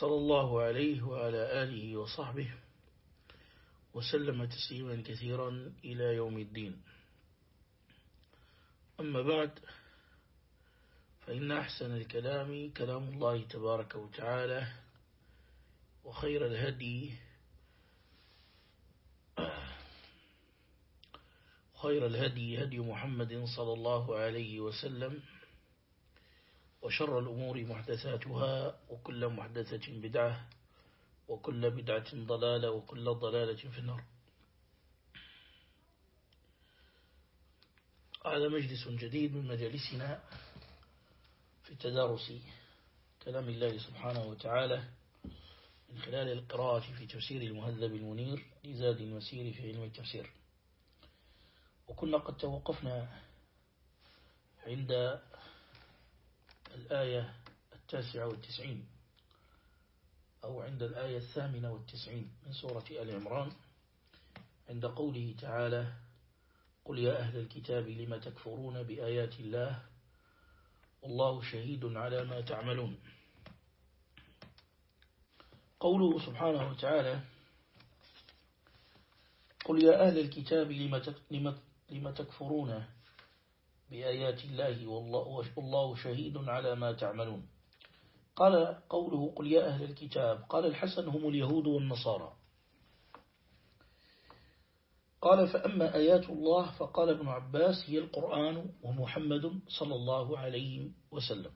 صلى الله عليه وعلى آله وصحبه وسلم تسليما كثيرا إلى يوم الدين. أما بعد فإن أحسن الكلام كلام الله تبارك وتعالى وخير الهدي خير الهدي هدي محمد صلى الله عليه وسلم وشر الأمور محدثاتها وكل محدثة بدعة وكل بدعة ضلالة وكل ضلالة في النار. هذا مجلس جديد من مجالسنا في تدارس كلام الله سبحانه وتعالى من خلال القراءة في تفسير المهذب المنير لزاد المسير في علم التفسير. وكنا قد توقفنا عند الآية التاسعة والتسعين أو عند الآية الثامنة والتسعين من سورة آل عمران عند قوله تعالى قل يا أهل الكتاب لم تكفرون بآيات الله؟ والله شهيد على ما تعملون. قوله سبحانه وتعالى قل يا أهل الكتاب لم تكفرون بآيات الله والله شهيد على ما تعملون. قال قوله قل يا أهل الكتاب. قال الحسن هم اليهود والنصارى. قال فأما آيات الله فقال ابن عباس هي القرآن ومحمد صلى الله عليه وسلم.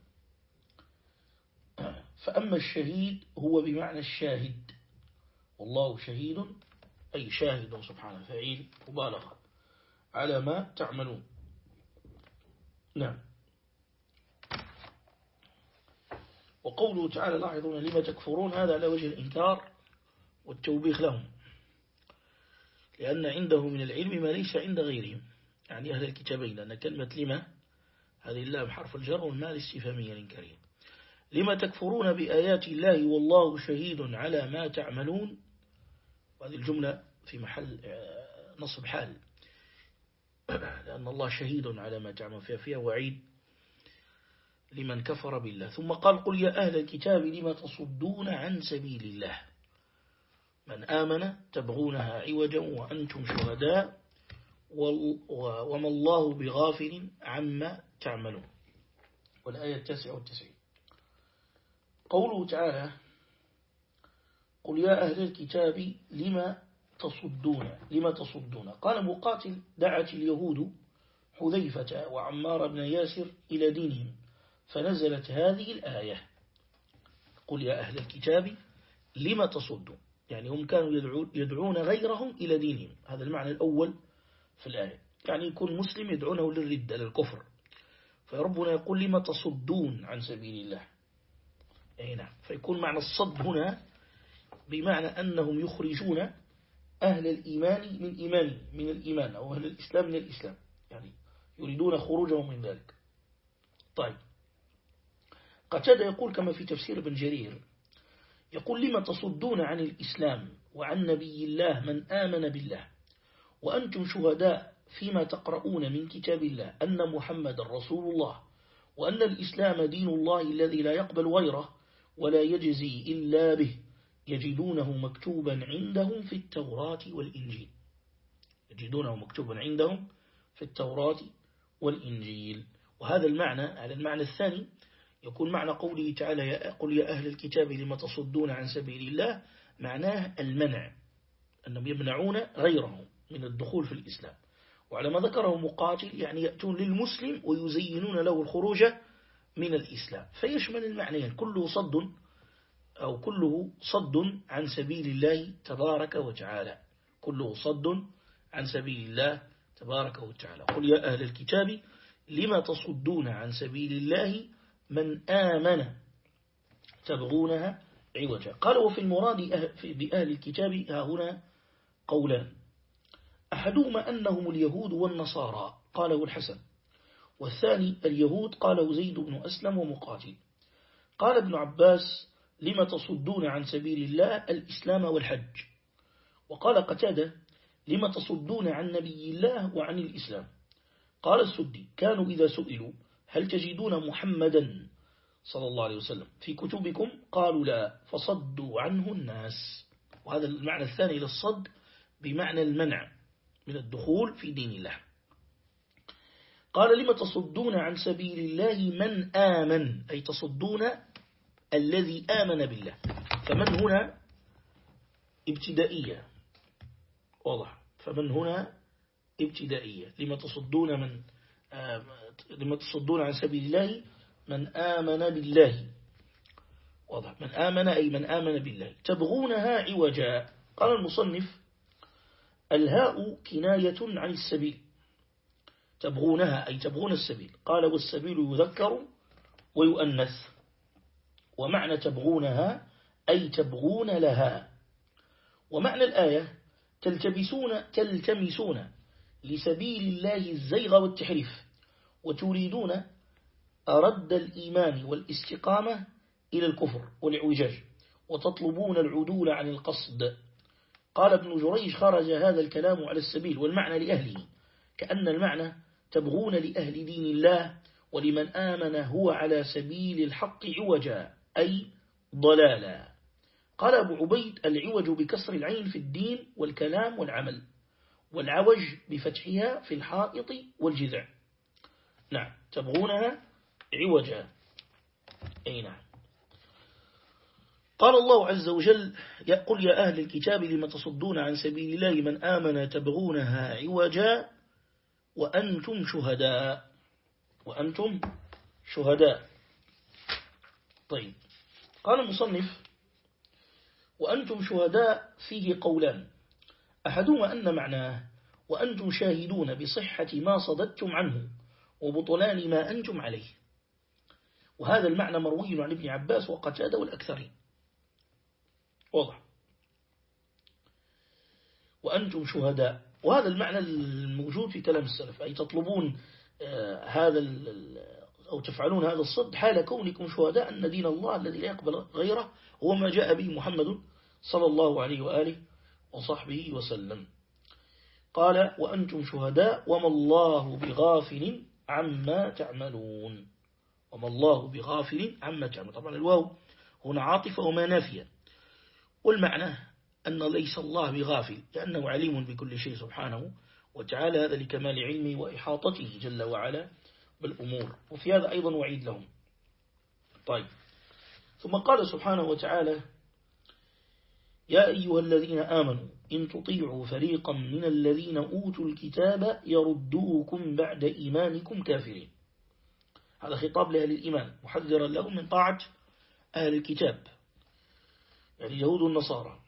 فأما الشهيد هو بمعنى الشاهد. والله شهيد أي شاهد سبحانه فعيل مبالغة على ما تعملون. نعم. وقوله تعالى لاحظون لما تكفرون هذا على وجه الإنكار والتوبيخ لهم. لأن عنده من العلم ما ليس عند غيرهم. يعني أهل الكتابين لأن كلمة لما هذه اللام حرف الجر والمال استفامية الإنكارية لما تكفرون بآيات الله والله شهيد على ما تعملون؟ وهذه الجملة في محل آه، نصب حال. لأن الله شهيد على ما تعمل فيها فيها وعيد لمن كفر بالله. ثم قال قل يا أهل الكتاب لما تصدون عن سبيل الله؟ من آمن تبغونها عوجا وأنتم شهداء وما الله بغافل عما تعملون. والآية التاسعة والتسعين. قوله تعالى قل يا أهل الكتاب لما تصدون؟ لما تصدون؟ قال مقاتل دعت اليهود حذيفة وعمار بن ياسر إلى دينهم فنزلت هذه الآية. قل يا أهل الكتاب لما تصدون؟ يعني هم كانوا يدعون غيرهم إلى دينهم. هذا المعنى الأول في الآية. يعني يكون مسلم يدعونه للردة للكفر. فربنا يقول لما تصدون عن سبيل الله؟ أي نعم. فيكون معنى الصد هنا بمعنى أنهم يخرجون أهل الإيمان من إيمان من الإيمان أو أهل الإسلام من الإسلام. يعني يريدون خروجهم من ذلك. طيب. قتادة يقول كما في تفسير ابن جرير يقول لما تصدون عن الإسلام وعن نبي الله من آمن بالله وأنتم شهداء فيما تقرؤون من كتاب الله أن محمد رسول الله وأن الإسلام دين الله الذي لا يقبل غيره ولا يجزي إلا به. يجدونه مكتوبا عندهم في التوراة والإنجيل. يجدونه مكتوبا عندهم في التوراة والإنجيل. وهذا المعنى على المعنى الثاني يكون معنى قوله تعالى قل يا أهل الكتاب لما تصدون عن سبيل الله؟ معناه المنع أنهم يمنعون غيرهم من الدخول في الإسلام. وعلى ما ذكره مقاتل يعني يأتون للمسلم ويزينون له الخروج من الإسلام. فيشمل المعنيين كله صد أو كله صد عن سبيل الله تبارك وتعالى. كله صد عن سبيل الله تبارك وتعالى. قل يا أهل الكتاب لما تصدون عن سبيل الله من آمن تبغونها عوجا؟ قال وفي المراد بأهل الكتاب ها هنا قولان. أحدهما أنهم اليهود والنصارى قاله الحسن. والثاني اليهود قاله زيد بن أسلم ومقاتل. قال ابن عباس لم تصدون عن سبيل الله الإسلام والحج. وقال قتادة لم تصدون عن نبي الله وعن الإسلام؟ قال السدي كانوا إذا سئلوا هل تجدون محمدا صلى الله عليه وسلم؟ في كتبكم قالوا لا فصدوا عنه الناس. وهذا المعنى الثاني للصد بمعنى المنع من الدخول في دين الله. قال لما تصدون عن سبيل الله من آمن؟ أي تصدون الذي آمن بالله. فمن هنا ابتدائية. واضح. فمن هنا ابتدائية. لما تصدون من لما تصدون عن سبيل الله من آمن بالله. واضح. من آمن أي من آمن بالله. تبغونها عوجا. قال المصنف الهاء كناية عن السبيل. تبغونها أي تبغون السبيل. قال والسبيل يذكر ويؤنث. ومعنى تبغونها أي تبغون لها. ومعنى الآية تلتبسون تلتمسون لسبيل الله الزيغ والتحريف وتريدون أرد الإيمان والاستقامة إلى الكفر والعوجاج وتطلبون العدول عن القصد. قال ابن جريج خرج هذا الكلام على السبيل والمعنى لأهله كأن المعنى تبغون لأهل دين الله ولمن آمن هو على سبيل الحق عوجا. أي ضلالا. قال أبو عبيد العوج بكسر العين في الدين والكلام والعمل والعوج بفتحها في الحائط والجذع. نعم تبغونها عوجا. أي نعم. قال الله عز وجل يقول يا أهل الكتاب لما تصدون عن سبيل الله من آمن تبغونها عوجا؟ وأنتم شهداء. وأنتم شهداء. طيب. قال المصنف وأنتم شهداء فيه قولان. أحدهما أن معناه وأنتم شاهدون بصحة ما صددتم عنه وبطلان ما أنتم عليه. وهذا المعنى مروي عن ابن عباس وقتادة والأكثرين. واضح. وأنتم شهداء. وهذا المعنى الموجود في كلام السلف أي تطلبون آه، هذا أو تفعلون هذا الصد حال كونكم شهداء أن دين الله الذي لا يقبل غيره هو ما جاء به محمد صلى الله عليه وآله وصحبه وسلم. قال وأنتم شهداء وما الله بغافل عما تعملون. وما الله بغافل عما تعملون. طبعا الواو هنا عاطفة وما نافية. والمعنى أن ليس الله بغافل لأنه عليم بكل شيء سبحانه وتعالى هذا لكمال علمه وإحاطته جل وعلا. بالأمور. وفي هذا أيضا وعيد لهم. طيب. ثم قال سبحانه وتعالى يا أيها الذين آمنوا إن تطيعوا فريقا من الذين أوتوا الكتاب يردوكم بعد إيمانكم كافرين. هذا خطاب لأهل الإيمان محذرا لهم من طاعة أهل الكتاب يعني يهود النصارى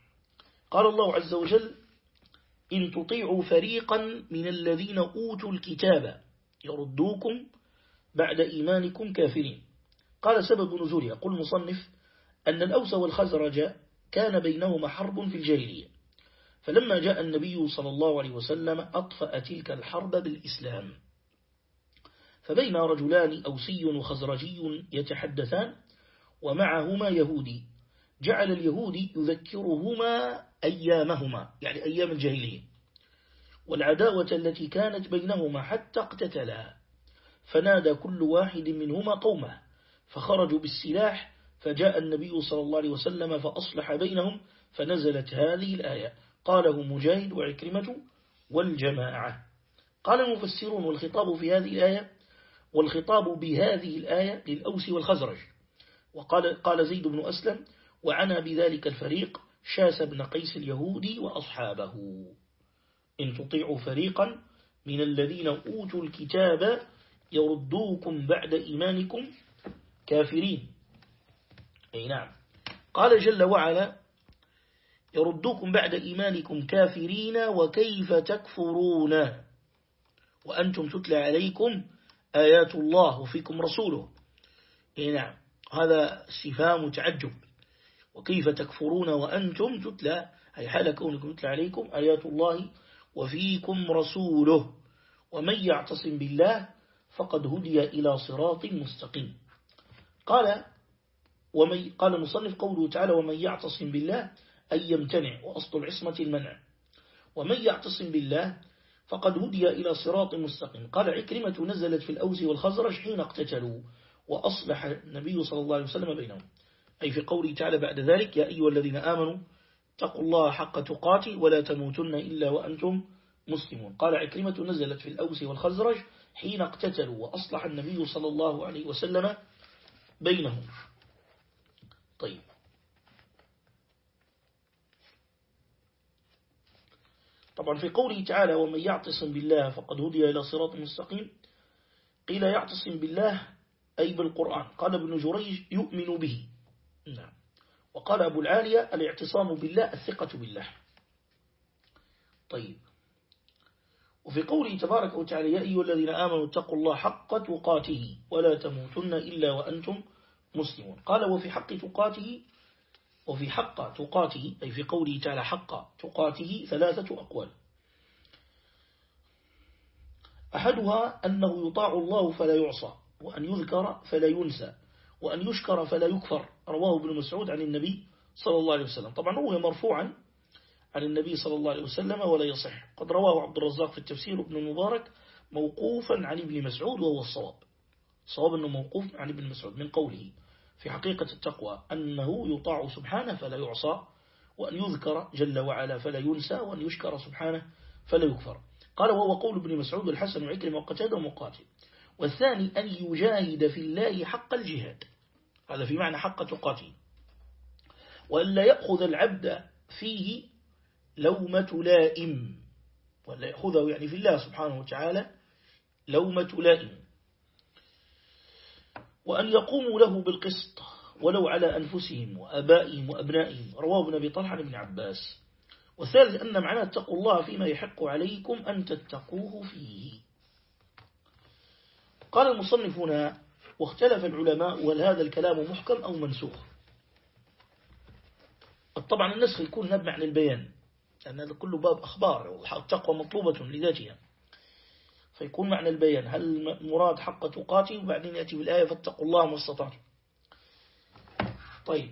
قال الله عز وجل إن تطيعوا فريقا من الذين أوتوا الكتاب يردوكم بعد إيمانكم كافرين. قال سبب نزولها. يقول مصنف أن الأوس والخزرج كان بينهما حرب في الجاهلية. فلما جاء النبي صلى الله عليه وسلم أطفأ تلك الحرب بالإسلام. فبين رجلان أوسي وخزرجي يتحدثان ومعهما يهودي. جعل اليهودي يذكرهما أيامهما يعني أيام الجاهلية. والعداوة التي كانت بينهما حتى اقتتلا. فنادى كل واحد منهما قومه فخرجوا بالسلاح فجاء النبي صلى الله عليه وسلم فأصلح بينهم فنزلت هذه الآية قاله مجاهد وعكرمة والجماعة قال المفسرون والخطاب في هذه الآية والخطاب بهذه الآية للأوس والخزرج وقال قال زيد بن أسلم وعنا بذلك الفريق شاس بن قيس اليهودي وأصحابه إن تطيعوا فريقا من الذين أوتوا الكتاب يردوكم بعد إيمانكم كافرين. أي نعم. قال جل وعلا يردوكم بعد إيمانكم كافرين وكيف تكفرون؟ وأنتم تتلى عليكم آيات الله وفيكم رسوله. أي نعم. هذا استفهام تعجب وكيف تكفرون وأنتم تتلى أي حال كونكم تتلى عليكم آيات الله وفيكم رسوله. ومن يعتصم بالله فقد هدي إلى صراط مستقيم. قال ومن قال المصنف قوله تعالى ومن يعتصم بالله أي يمتنع وأصل العصمة المنع. ومن يعتصم بالله فقد هدي إلى صراط مستقيم. قال عكرمة نزلت في الأوس والخزرج حين اقتتلوا وأصلح النبي صلى الله عليه وسلم بينهم. أي في قوله تعالى بعد ذلك يا أيها الذين آمنوا اتقوا الله حق تقاته ولا تموتن إلا وأنتم مسلمون. قال عكرمة نزلت في الأوس والخزرج حين اقتتلوا وأصلح النبي صلى الله عليه وسلم بينهم. طيب. طبعا في قوله تعالى ومن يعتصم بالله فقد هدي إلى صراط مستقيم قيل يعتصم بالله أي بالقرآن. قال ابن جريج يؤمن به. نعم. وقال أبو العالية الاعتصام بالله الثقة بالله. طيب. وفي قوله تبارك وتعالى يا أيها الذين آمنوا اتقوا الله حق تقاته ولا تموتن إلا وأنتم مسلمون. قال وفي حق تقاته وفي حق تقاته أي في قوله تعالى حق تقاته ثلاثة أقوال. أحدها أنه يطاع الله فلا يعصى وأن يذكر فلا ينسى وأن يشكر فلا يكفر. رواه ابن مسعود عن النبي صلى الله عليه وسلم. طبعا هو مرفوعا عن النبي صلى الله عليه وسلم ولا يصح. قد رواه عبد الرزاق في التفسير ابن المبارك موقوفا عن ابن مسعود وهو الصواب. صواب أنه موقوف عن ابن مسعود من قوله في حقيقة التقوى أنه يطاع سبحانه فلا يعصى وأن يذكر جل وعلا فلا ينسى وأن يشكر سبحانه فلا يكفر. قال وهو قول ابن مسعود الحسن وعكرم وقتادة ومقاتل. والثاني أن يجاهد في الله حق الجهاد. هذا في معنى حق تقاته وألا يأخذ العبد فيه لومة لائم. ولا يأخذه يعني في الله سبحانه وتعالى لومة لائم. وأن يقوموا له بالقسط ولو على أنفسهم وأبائهم وأبنائهم. رواه ابن أبي طلحة بن عباس. والثالث أن معناه اتقوا الله فيما يحق عليكم أن تتقوه فيه. قال المصنف هنا واختلف العلماء وهل هذا الكلام محكم أو منسوخ؟ طبعا النسخ يكون نبع عن البيان. لأن هذا كله باب أخبار التقوى مطلوبة لذاتها. فيكون معنى البيان هل مراد حق تقاتي وبعدين يأتي بالآية فاتقوا الله ما استطعتم. طيب.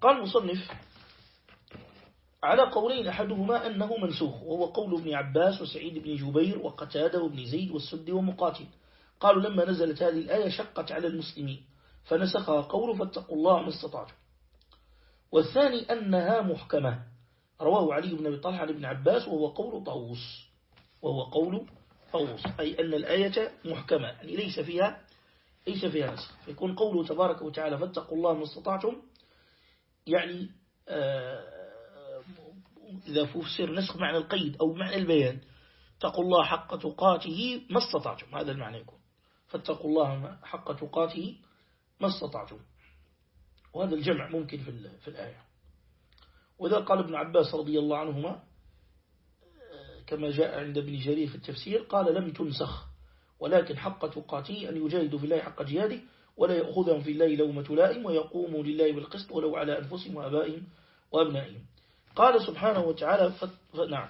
قال المصنف على قولين أحدهما أنه منسوخ وهو قول ابن عباس وسعيد بن جبير وقتادة وابن زيد والسد ومقاتل. قالوا لما نزلت هذه الآية شقت على المسلمين فنسخها قوله فاتقوا الله ما استطعتم. والثاني أنها محكمة. رواه علي بن أبي طلحة بن عباس وهو قول طاووس. وهو قول طاووس. أي أن الآية محكمة. يعني ليس فيها ليس فيها نسخ فيكون قوله تبارك وتعالى فاتقوا الله ما استطعتم. يعني آه إذا فسر نسخ معنى القيد أو معنى البيان. اتقوا الله حق تقاته ما استطعتم. هذا المعنى يكون. فاتقوا الله حق تقاته ما استطعتم. وهذا الجمع ممكن في في الآية. وإذا قال ابن عباس رضي الله عنهما كما جاء عند ابن جرير في التفسير قال لم تنسخ ولكن حق تقاته أن يجاهدوا في الله حق جهاده ولا يأخذهم في الله لومة لائم ويقوموا لله بالقسط ولو على أنفسهم وأبائهم وأبنائهم. قال سبحانه وتعالى نعم.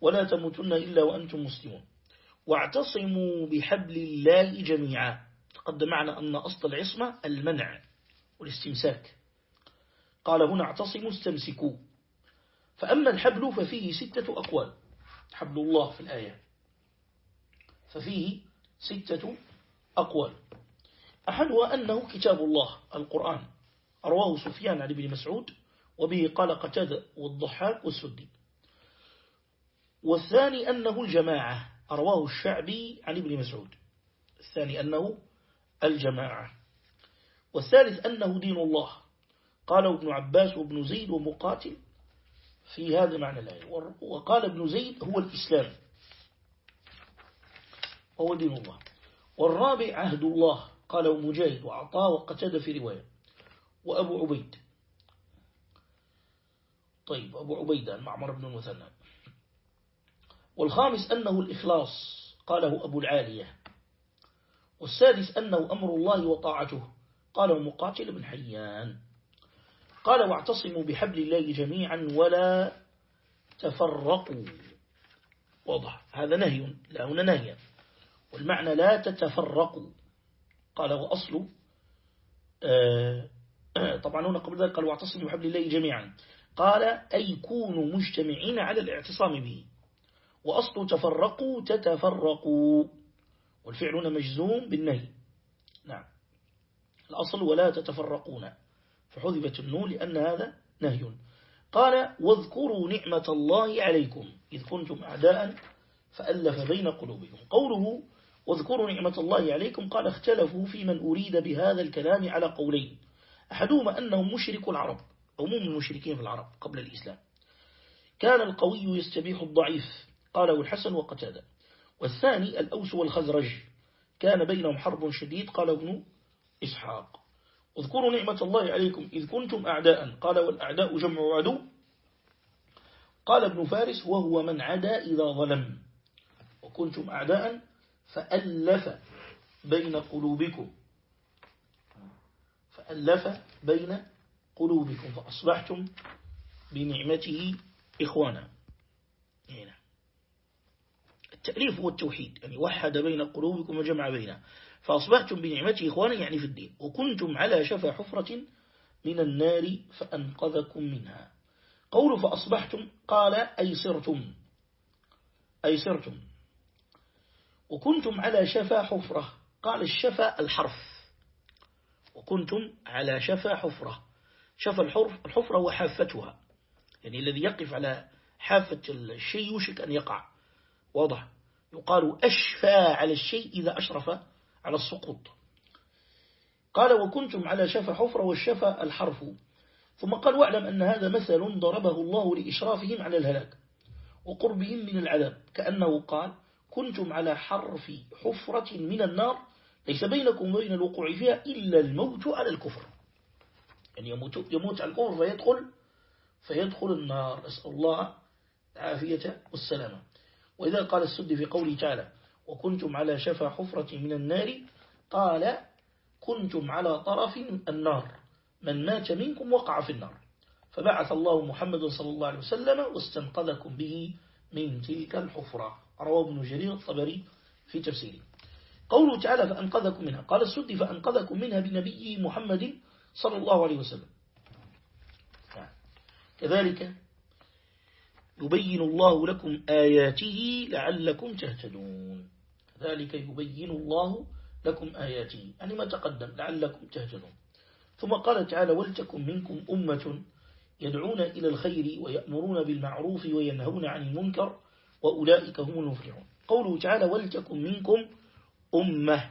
ولا تموتن إلا وأنتم مسلمون. واعتصموا بحبل الله جميعا. تقدم معنا أن أصل العصمة المنع. والاستمساك. قال هنا اعتصموا استمسكوا. فأما الحبل ففيه ستة أقوال. حبل الله في الآية. ففيه ستة أقوال. أحدها أنه كتاب الله القرآن. رواه سفيان عن ابن مسعود وبه قال قتادة والضحاك والسدي. والثاني أنه الجماعة رواه الشعبي عن ابن مسعود. الثاني أنه الجماعة. والثالث أنه دين الله. قال ابن عباس وابن زيد ومقاتل. في هذا معنى الآية. وقال ابن زيد هو الإسلام. هو دين الله. والرابع عهد الله. قال مجاهد وعطاء وقتاد في رواية. وأبو عبيد. طيب أبو عبيدة المعمر بن المثنى. والخامس أنه الإخلاص. قاله أبو العالية. والسادس أنه أمر الله وطاعته. قاله مقاتل بن حيان. قال واعتصموا بحبل الله جميعا ولا تفرقوا. واضح. هذا نهي. لا هنا نهي. والمعنى لا تتفرقوا. قال وأصل آه، طبعا هنا قبل ذلك قال واعتصموا بحبل الله جميعا. قال أي كونوا مجتمعين على الاعتصام به. وأصل تفرقوا تتفرقوا. والفعل هنا مجزوم بالنهي. نعم. الأصل ولا تتفرقون. فحذفت النون لأن هذا نهي. قال واذكروا نعمة الله عليكم إذ كنتم أعداء فألف بين قلوبكم. قوله واذكروا نعمة الله عليكم قال اختلفوا في من أريد بهذا الكلام على قولين. أحدهما أنهم مشرك العرب عموم المشركين في العرب قبل الإسلام. كان القوي يستبيح الضعيف. قاله الحسن وقتادة. والثاني الأوس والخزرج. كان بينهم حرب شديد. قال ابن إسحاق. اذكروا نعمة الله عليكم إذ كنتم أعداء. قال والأعداء جمع عدو قال ابن فارس وهو من عدا إذا ظلم. وكنتم أعداء فألف بين قلوبكم. فألف بين قلوبكم. فأصبحتم بنعمته إخوانا. التأليف هو التوحيد. يعني وحد بين قلوبكم وجمع بينها فأصبحتم بنعمته إخوانا يعني في الدين وكنتم على شفا حفرة من النار فأنقذكم منها. قول فأصبحتم قال أي صرتم أي وكنتم على شفا حفرة قال الشفا الحرف. وكنتم على شفا حفرة شفا الحفرة وحافتها. يعني الذي يقف على حافة الشيء يوشك أن يقع. واضح؟ يقال أشفى على الشيء إذا أشرف على السقوط. قال وكنتم على شفا حفرة والشفا الحرف. ثم قال واعلم أن هذا مثل ضربه الله لإشرافهم على الهلاك وقربهم من العذاب. كأنه قال كنتم على حرف حفرة من النار ليس بينكم وبين الوقوع فيها إلا الموت على الكفر. يعني يموت, يموت على الكفر فيدخل فيدخل النار. نسأل الله العافية والسلامة. وإذا قال السد في قوله تعالى وكنتم على شفا حفرة من النار. قال كنتم على طرف النار. من مات منكم وقع في النار. فبعث الله محمد صلى الله عليه وسلم واستنقذكم به من تلك الحفرة. رواه ابن جرير الطبري في تفسيره. قوله تعالى فأنقذكم منها. قال السد فأنقذكم منها بنبي محمد صلى الله عليه وسلم. كذلك يبين الله لكم آياته لعلكم تهتدون. ذلك يبين الله لكم آياته. يعني ما تقدم لعلكم تهتدون. ثم قال تعالى ولتكن منكم أمة يدعون إلى الخير ويأمرون بالمعروف وينهون عن المنكر وأولئك هم المفلحون. قوله تعالى ولتكن منكم أمة.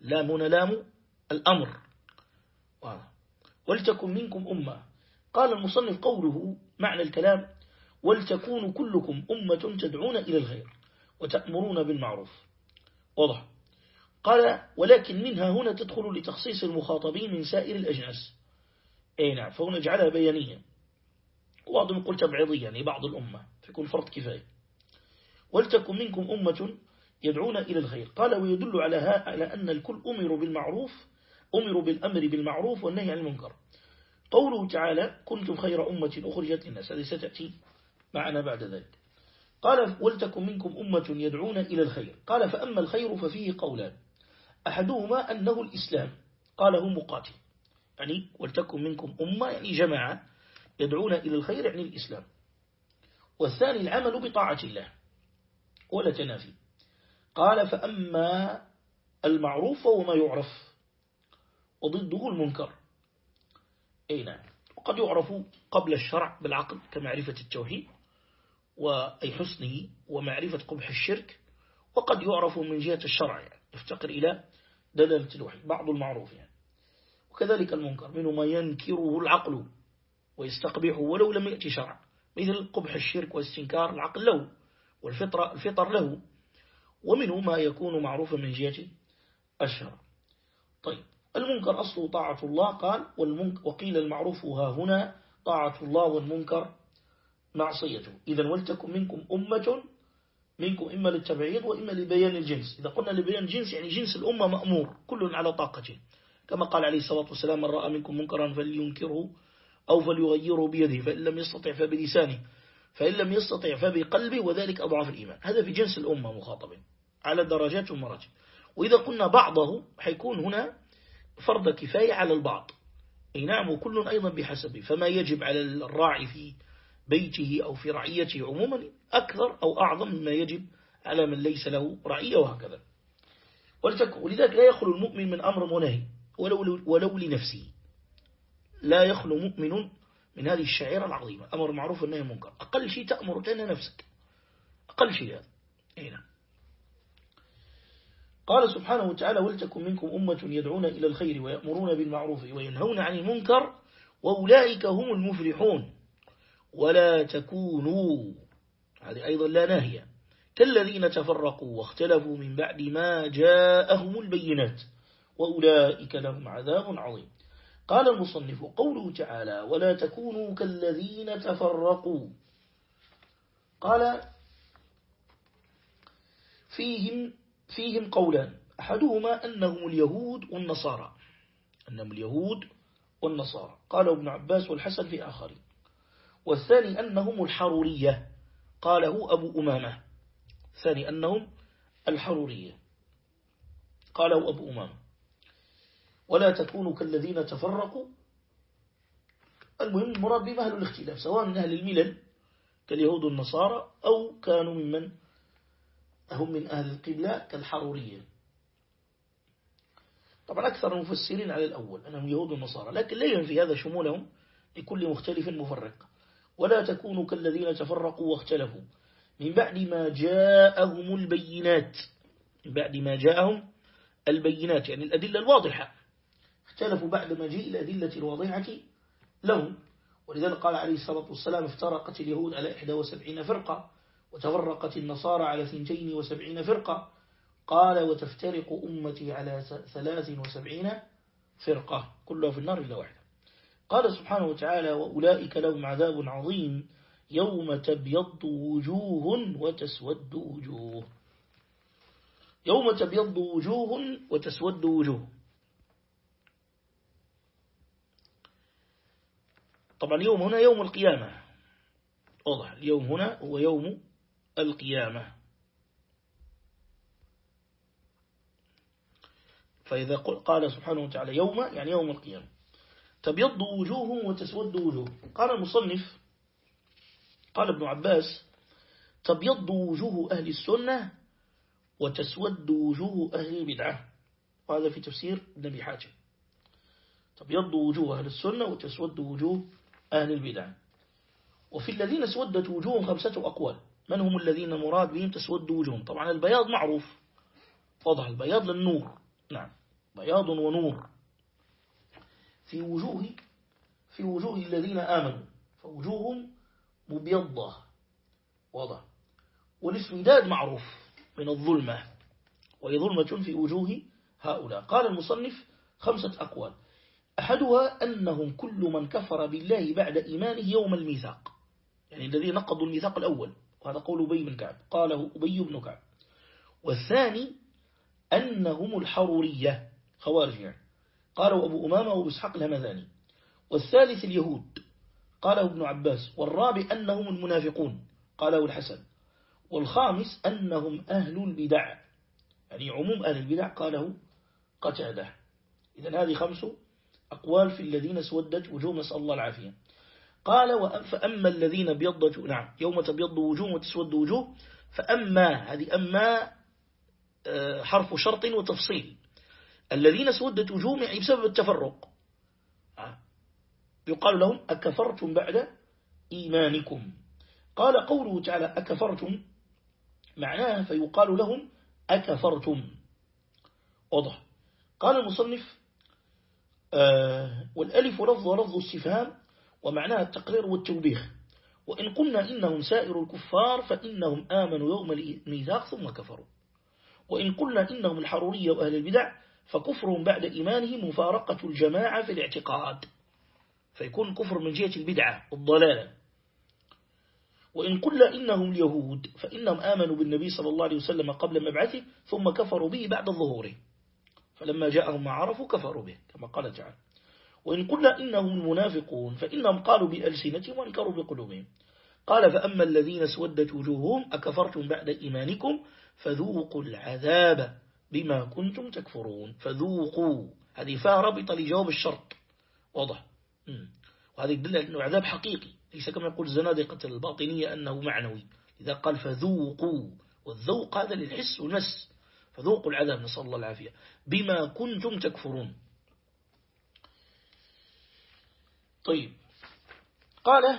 لام لام الأمر. ولتكن منكم أمة. قال المصنف قوله معنى الكلام ولتكونوا كلكم أمة تدعون إلى الخير. وتأمرون بالمعروف. واضح. قال ولكن منها هنا تدخل لتخصيص المخاطبين من سائر الأجناس. أي نعم فهنا جعلها بيانية. وبعضهم يقول تبعيضيا يعني بعض الأمة فيكون فرض كفاية. ولتكن منكم أمة يدعون إلى الخير. قال ويدل على, على أن الكل أمروا بالمعروف أمروا بالأمر بالمعروف والنهي عن المنكر. قوله تعالى كنتم خير أمة أخرجت للناس. هذه ستأتي معنا بعد ذلك. قال ولتكن منكم أمة يدعون إلى الخير. قال فأما الخير ففيه قولان. أحدهما أنه الإسلام. قاله مقاتل. يعني ولتكن منكم أمة يعني جماعة يدعون إلى الخير يعني الإسلام. والثاني العمل بطاعة الله. ولا تنافي. قال فأما المعروف وما يعرف. وضده المنكر. أي نعم. وقد يعرف قبل الشرع بالعقل كمعرفة التوحيد. وأي حسنه ومعرفة قبح الشرك وقد يعرف من جهة الشرع يعني. يفتقر إلى دلالة الوحي بعض المعروف يعني. وكذلك المنكر منه ما ينكره العقل ويستقبحه ولو لم يأتي شرع. مثل قبح الشرك واستنكار العقل له والفطر الفطر له ومنه ما يكون معروفا من جهة الشرع. طيب المنكر أصله طاعة الله قال والمنكر وقيل المعروف ها هنا طاعة الله والمنكر معصيته إذا ولتكن منكم أمة منكم إما للتبعيض وإما لبيان الجنس. إذا قلنا لبيان الجنس يعني جنس الأمة مأمور كل على طاقته. كما قال عليه الصلاة والسلام من رأى منكم منكرا فلينكره أو فليغيره بيده فإن لم يستطع فبلسانه فإن لم يستطع فبقلبه وذلك أضعف الإيمان. هذا في جنس الأمة مخاطبين على درجات ومراتب وإذا قلنا بعضه حيكون هنا فرض كفاية على البعض. أي نعم وكل أيضا بحسبه. فما يجب على الراعي في بيته أو في رعيته عموما أكثر أو أعظم مما يجب على من ليس له رعية وهكذا. ولذلك لا يخلو المؤمن من أمر ونهي ولو, ولو لنفسه. لا يخلو مؤمن من هذه الشعيرة العظيمة. أمر معروف والنهي منكر أقل شيء تأمر كأن نفسك. أقل شيء هذا. هنا نعم. قال سبحانه وتعالى ولتكن منكم أمة يدعون إلى الخير ويأمرون بالمعروف وينهون عن المنكر وأولئك هم المفلحون. ولا تكونوا. هذه أيضا لا ناهية كالذين تفرقوا واختلفوا من بعد ما جاءهم البينات وأولئك لهم عذاب عظيم. قال المصنف قوله تعالى ولا تكونوا كالذين تفرقوا قال فيهم فيهم قولان. أحدهما أنهم اليهود والنصارى. أنهم اليهود والنصارى. قال ابن عباس والحسن في آخرين والثاني أنهم الحرورية. قاله أبو أمامة. ثاني أنهم الحرورية. قاله أبو أمامة. ولا تكونوا كالذين تفرقوا. المهم المراد بهم أهل الاختلاف سواء من أهل الملل كاليهود والنصارى أو كانوا ممن؟ هم من أهل القبلة كالحرورية. طبعا أكثر المفسرين على الأول أنهم يهود والنصارى لكن لا ينفي هذا شمولهم لكل مختلف مفرق. ولا تكونوا كالذين تفرقوا واختلفوا. من بعد ما جاءهم البينات. من بعد ما جاءهم البينات. يعني الأدلة الواضحة. اختلفوا بعد مجيء الأدلة الواضحة لهم. ولذلك قال عليه الصلاة والسلام افترقت اليهود على 71 فرقة وتفرقت النصارى على 72 فرقة. قال وتفترق أمتي على 73 فرقة. كلها في النار إلا واحدة. قال سبحانه وتعالى وأولئك لهم عذاب عظيم يوم تبيض وجوه وتسود وجوه. يوم تبيض وجوه وتسود وجوه. طبعا اليوم هنا يوم القيامة. واضح اليوم هنا هو يوم القيامة. فإذا قال سبحانه وتعالى يوم يعني يوم القيامة. تبيض وجوه وتسود وجوه. قال المصنف قال ابن عباس تبيض وجوه أهل السنة وتسود وجوه أهل البدعة. وهذا في تفسير النبي حاتم. تبيض وجوه أهل السنة وتسود وجوه أهل البدع وفي الذين سودت وجوههم خمسة أقوال. من هم الذين مراد بهم تسود وجوههم؟ طبعا البياض معروف. وضع البياض للنور. نعم بياض ونور. في وجوه في وجوه الذين آمنوا فوجوههم مبيضة وضع والاسوداد معروف من الظلمة وهي ظلمة في وجوه هؤلاء. قال المصنف خمسة أقوال. أحدها أنهم كل من كفر بالله بعد إيمانه يوم الميثاق. يعني الذي نقضوا الميثاق الأول وهذا قول أبي بن كعب قاله أبي بن كعب. والثاني أنهم الحرورية خوارج يعني. قالوا أبو أمامة وأبو إسحاق الهمذاني والثالث اليهود قاله ابن عباس والرابع أنهم المنافقون قاله الحسن. والخامس أنهم أهل البدع يعني عموم أهل البدع قاله قتادة. إذن هذه خمس أقوال في الذين سودت وجوه نسأل الله العافية. قال فأما الذين بيضت نعم يوم تبيض وجوه وتسود وجوه فأما هذه أما آه، حرف شرط وتفصيل. الذين سودت وجوههم يعني بسبب التفرق. يقال لهم أكفرتم بعد إيمانكم. قال قوله تعالى أكفرتم معناه فيقال لهم أكفرتم. واضح. قال المصنف آه والألف لفظ لفظ استفهام ومعناها التقرير والتوبيخ. وإن قلنا إنهم سائر الكفار فإنهم آمنوا يوم الميثاق ثم كفروا. وإن قلنا إنهم الحرورية وأهل البدع فكفرهم بعد إيمانهم مفارقة الجماعة في الاعتقاد. فيكون كفر من جهة البدعة والضلالة. وإن قلنا إنهم اليهود فإنهم آمنوا بالنبي صلى الله عليه وسلم قبل مبعثه ثم كفروا به بعد ظهوره. فلما جاءهم ما عرفوا كفروا به كما قال تعالى. وإن قلنا إنهم المنافقون فإنهم قالوا بألسنتهم وانكروا بقلوبهم. قال فأما الذين اسودت وجوههم أكفرتم بعد إيمانكم فذوقوا العذاب. بما كنتم تكفرون. فذوقوا. هذه فيها رابطة لجواب الشرط. واضح. وهذه يدل أنه عذاب حقيقي. ليس كما يقول الزنادقة الباطنية أنه معنوي. إذا قال فذوقوا. والذوق هذا للحس والمس. فذوقوا العذاب نسأل الله العافية. بما كنتم تكفرون. طيب. قال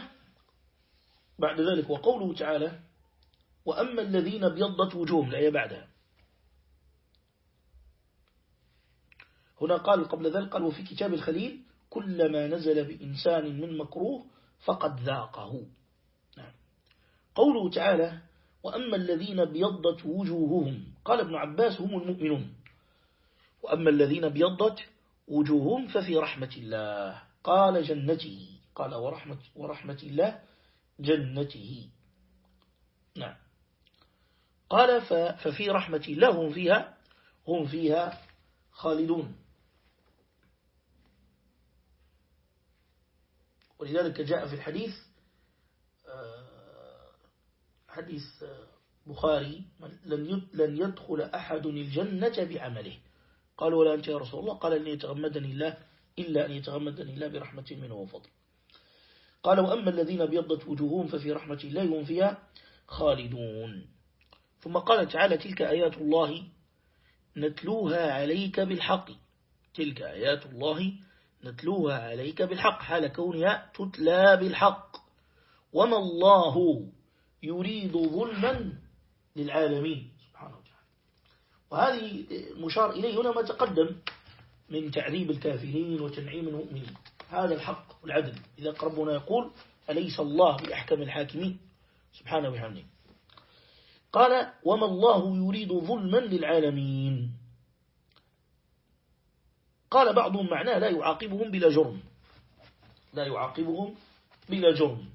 بعد ذلك وقوله تعالى وأما الذين بيضت وجوههم الآية بعدها. هنا قال قبل ذلك قال وفي كتاب الخليل كلما نزل بإنسان من مكروه فقد ذاقه. نعم. قوله تعالى وأما الذين بيضت وجوههم قال ابن عباس هم المؤمنون. وأما الذين بيضت وجوههم ففي رحمة الله. قال جنته قال ورحمة, ورحمة الله جنته. نعم. قال ففي رحمة الله هم فيها هم فيها خالدون. ولذلك جاء في الحديث آه، حديث بخاري لن يدخل أحد الجنة بعمله. قالوا ولا أنت يا رسول الله؟ قال أن يتغمدني الله إلا أن يتغمدني الله برحمة منه وفضل. قال وأما الذين بيضت وجوههم ففي رحمة الله هم فيها خالدون. ثم قال تعالى تلك آيات الله نتلوها عليك بالحق. تلك آيات الله نتلوها عليك بالحق حال كونها تتلى بالحق. وما الله يريد ظلما للعالمين. سبحانه وتعالى. وهذه مشار إليه هنا ما تقدم من تعذيب الكافرين وتنعيم المؤمنين. هذا الحق والعدل. إذا ربنا يقول أليس الله بأحكم الحاكمين؟ سبحانه وبحمده قال وما الله يريد ظلما للعالمين. قال بعضهم معناه لا يعاقبهم بلا جرم. لا يعاقبهم بلا جرم.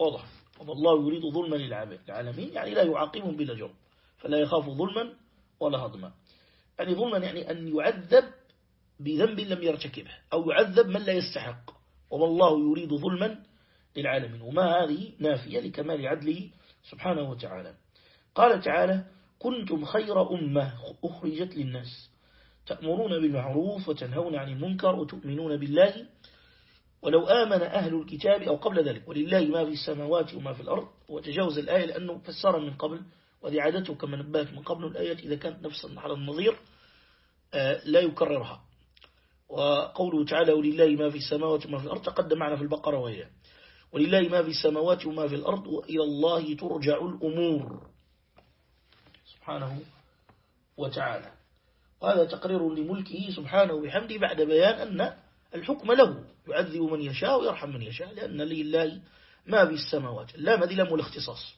واضح. وما الله يريد ظلما للعالمين يعني لا يعاقبهم بلا جرم. فلا يخاف ظلما ولا هضما. يعني ظلما يعني أن يعذب بذنب لم يرتكبه أو يعذب من لا يستحق. وما الله يريد ظلما للعالمين. وما هذه نافية لكمال عدله سبحانه وتعالى. قال تعالى كنتم خير أمة أخرجت للناس. تأمرون بالمعروف وتنهون عن المنكر وتؤمنون بالله ولو آمن أهل الكتاب أو قبل ذلك. ولله ما في السماوات وما في الأرض. وتجاوز الآية لأنه فسر من قبل وذي كما نبات من قبل. الآية إذا كانت نفس على النظير آه، لا يكررها. وقوله تعالى ولله ما في السماوات وما في الأرض تقدم معنا في البقرة وهي ولله ما في السماوات وما في الأرض وإلى الله ترجع الأمور. سبحانه وتعالى. وهذا تقرير لملكه سبحانه وبحمده بعد بيان أن الحكم له يعذب من يشاء ويرحم من يشاء لأن لله ما في السماوات لا مذي لم الاختصاص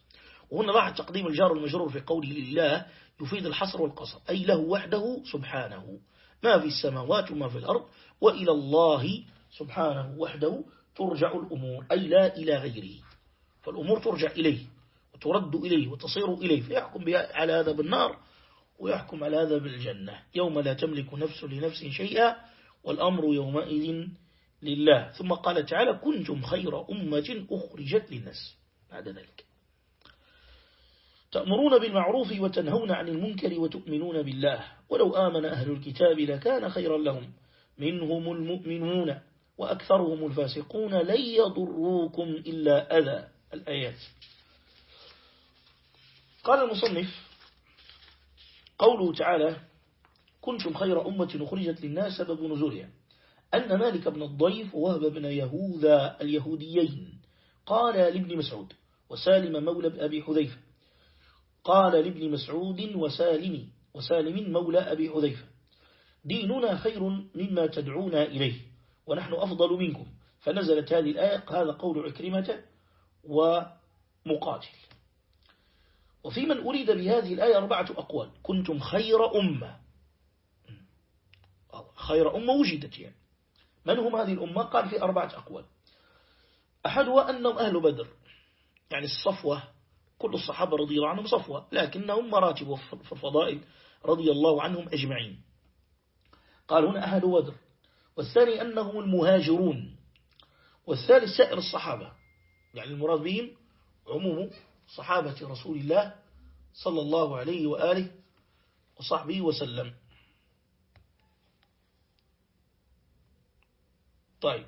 وهنا راح تقديم الجار المجرور في قوله لله يفيد الحصر والقصر أي له وحده سبحانه. ما في السماوات وما في الأرض وإلى الله سبحانه وحده ترجع الأمور أي لا إلى غيره. فالأمور ترجع إليه وترد إليه وتصير إليه فيحكم على هذا بالنار. ويحكم على هذا بالجنة. يوم لا تملك نفس لنفس شيئا والأمر يومئذ لله. ثم قال تعالى كنتم خير أمة أخرجت للناس. بعد ذلك. تأمرون بالمعروف وتنهون عن المنكر وتؤمنون بالله. ولو آمن أهل الكتاب لكان خيرا لهم. منهم المؤمنون وأكثرهم الفاسقون لن يضروكم إلا أذى. الآيات. قال المصنف قوله تعالى كنتم خير أمة أخرجت للناس سبب نزولها. أن مالك بن الضيف وهب بن يهوذا اليهوديين. قال لابن مسعود وسالم مولى أبي حذيفة. قال لابن مسعود وسالم وسالم مولى أبي حذيفة. ديننا خير مما تدعونا إليه ونحن أفضل منكم. فنزلت هذه الآية هذا قول عكرمة ومقاتل. وفي من أريد بهذه الآية أربعة أقوال. كنتم خير أمة. خير أمة وجدت يعني. من هم هذه الأمة؟ قال في أربعة أقوال. أحدها أنهم أهل بدر. يعني الصفوة كل الصحابة رضي الله عنهم صفوة لكنهم مراتب في الفضائل رضي الله عنهم أجمعين. قال هنا أهل ودر والثاني أنهم المهاجرون. والثالث سائر الصحابة. يعني المراد بهم عموم صحابة رسول الله صلى الله عليه وآله وصحبه وسلم. طيب.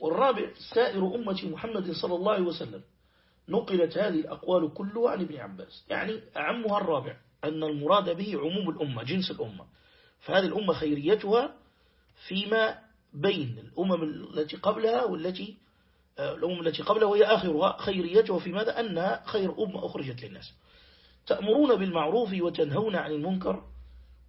والرابع سائر أمة محمد صلى الله عليه وسلم نقلت هذه الأقوال كلها عن ابن عباس. يعني أعمها الرابع أن المراد به عموم الأمة جنس الأمة. فهذه الأمة خيريتها فيما بين الأمم التي قبلها والتي آه، الأمم التي قبلها وهي آخرها خيريتها في ماذا؟ أنها خير أمة أخرجت للناس. تأمرون بالمعروف وتنهون عن المنكر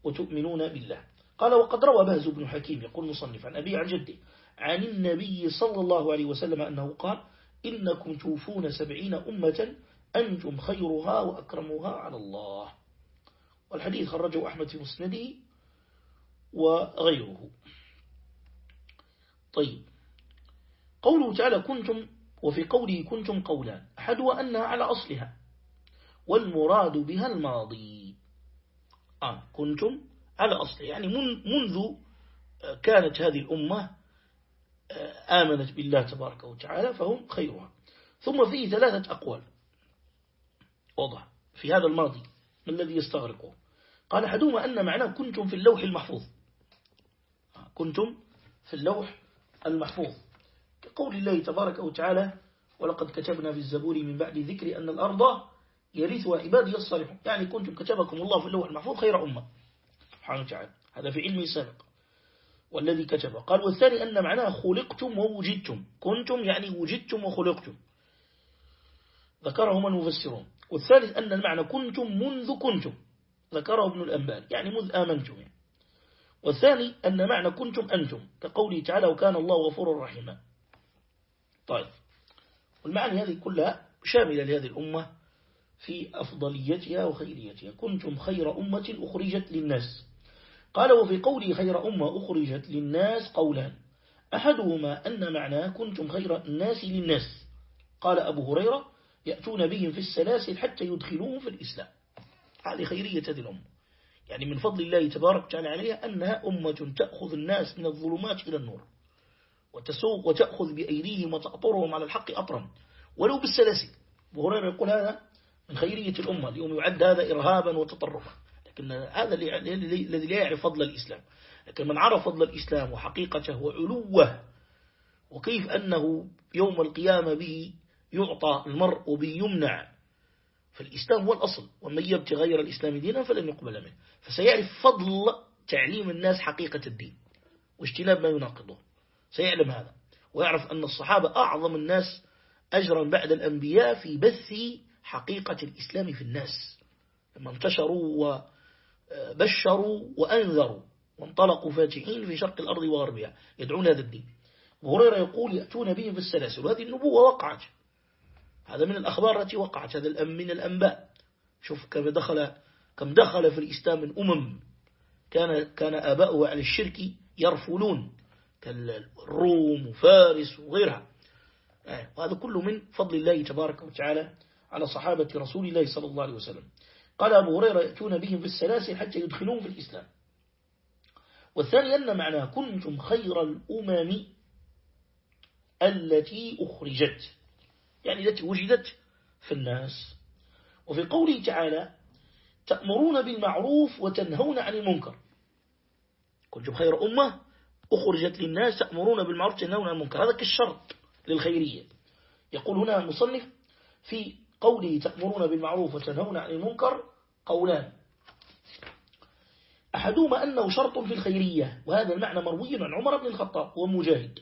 وتؤمنون بالله. قال وقد روى بهز بن حكيم يقول مصنف عن أبي عن جده عن النبي صلى الله عليه وسلم أنه قال إنكم توفون سبعين أمة أنتم خيرها وأكرمها على الله. والحديث خرجه أحمد في مسنده وغيره. طيب. قوله تعالى كنتم وفي قوله كنتم قولان أحدها أنها على أصلها والمراد بها الماضي. آه كنتم على أصلها يعني منذ كانت هذه الأمة آه، آمنت بالله تبارك وتعالى فهم خيرها. ثم فيه ثلاثة أقوال. وضع في هذا الماضي ما الذي يستغرقه؟ قال أحدهما أن معناه كنتم في اللوح المحفوظ. آه، كنتم في اللوح المحفوظ. كقول الله تبارك وتعالى ولقد كتبنا في الزبور من بعد ذكر أن الأرض يرثها عبادي الصالحون. يعني كنتم كتبكم الله في اللوح المحفوظ خير أمة. سبحانه وتعالى. هذا في علمه سابق. والذي كتب. قال والثاني أن معناه خلقتم ووجدتم. كنتم يعني وجدتم وخلقتم. ذكرهما المفسرون. والثالث أن المعنى كنتم منذ كنتم. ذكره ابن الأنبال يعني مذ آمنتم يعني. والثاني أن معنى كنتم أنتم كقوله تعالى وكان الله غفورا رحيما. طيب والمعنى هذه كلها شاملة لهذه الأمة في أفضليتها وخيريتها. كنتم خير أمة أخرجت للناس. قال وفي قوله خير أمة أخرجت للناس قولان أحدهما أن معناه كنتم خير الناس للناس. قال أبو هريرة يأتون بهم في السلاسل حتى يدخلوهم في الإسلام. هذه خيرية هذه الأمة. يعني من فضل الله تبارك وتعالى عليها أنها أمة تأخذ الناس من الظلمات إلى النور. وتسوق وتأخذ بأيديهم وتأطرهم على الحق أطرا. ولو بالسلاسل. أبو هريرة يقول هذا من خيرية الأمة. اليوم يعد هذا إرهابا وتطرفا. لكن هذا الذي لا يعرف فضل الإسلام. لكن من عرف فضل الإسلام وحقيقته وعلوه وكيف أنه يوم القيامة به يعطى المرء وبه يمنع فالإسلام هو الأصل ومن يبتغي غير الإسلام دينا فلن يقبل منه. فسيعرف فضل تعليم الناس حقيقة الدين واجتناب ما يناقضه. سيعلم هذا ويعرف أن الصحابة أعظم الناس أجرا بعد الأنبياء في بث حقيقة الإسلام في الناس. لما انتشروا وبشروا وأنذروا وانطلقوا فاتحين في شرق الأرض وغربها يدعون هذا الدين. وهريرة يقول يأتون بهم في السلاسل وهذه النبوة وقعت. هذا من الأخبار التي وقعت هذا من الأنباء. شوف كم دخل كم دخل في الإسلام من أمم كان كان آباؤه على الشرك يرفلون. كالروم وفارس وغيرها. آه، وهذا كله من فضل الله تبارك وتعالى على صحابة رسول الله صلى الله عليه وسلم. قال أبو هريرة يأتون بهم في السلاسل حتى يدخلون في الإسلام. والثاني أن معناه كنتم خير الأمم التي أخرجت. يعني التي وجدت في الناس. وفي قوله تعالى تأمرون بالمعروف وتنهون عن المنكر. كنتم خير أمة أخرجت للناس تأمرون بالمعروف وتنهون عن المنكر. هذا كالشرط للخيرية. يقول هنا المصنف في قوله تأمرون بالمعروف وتنهون عن المنكر قولان. أحدهما أنه شرط في الخيرية وهذا المعنى مروي عن عمر بن الخطاب ومجاهد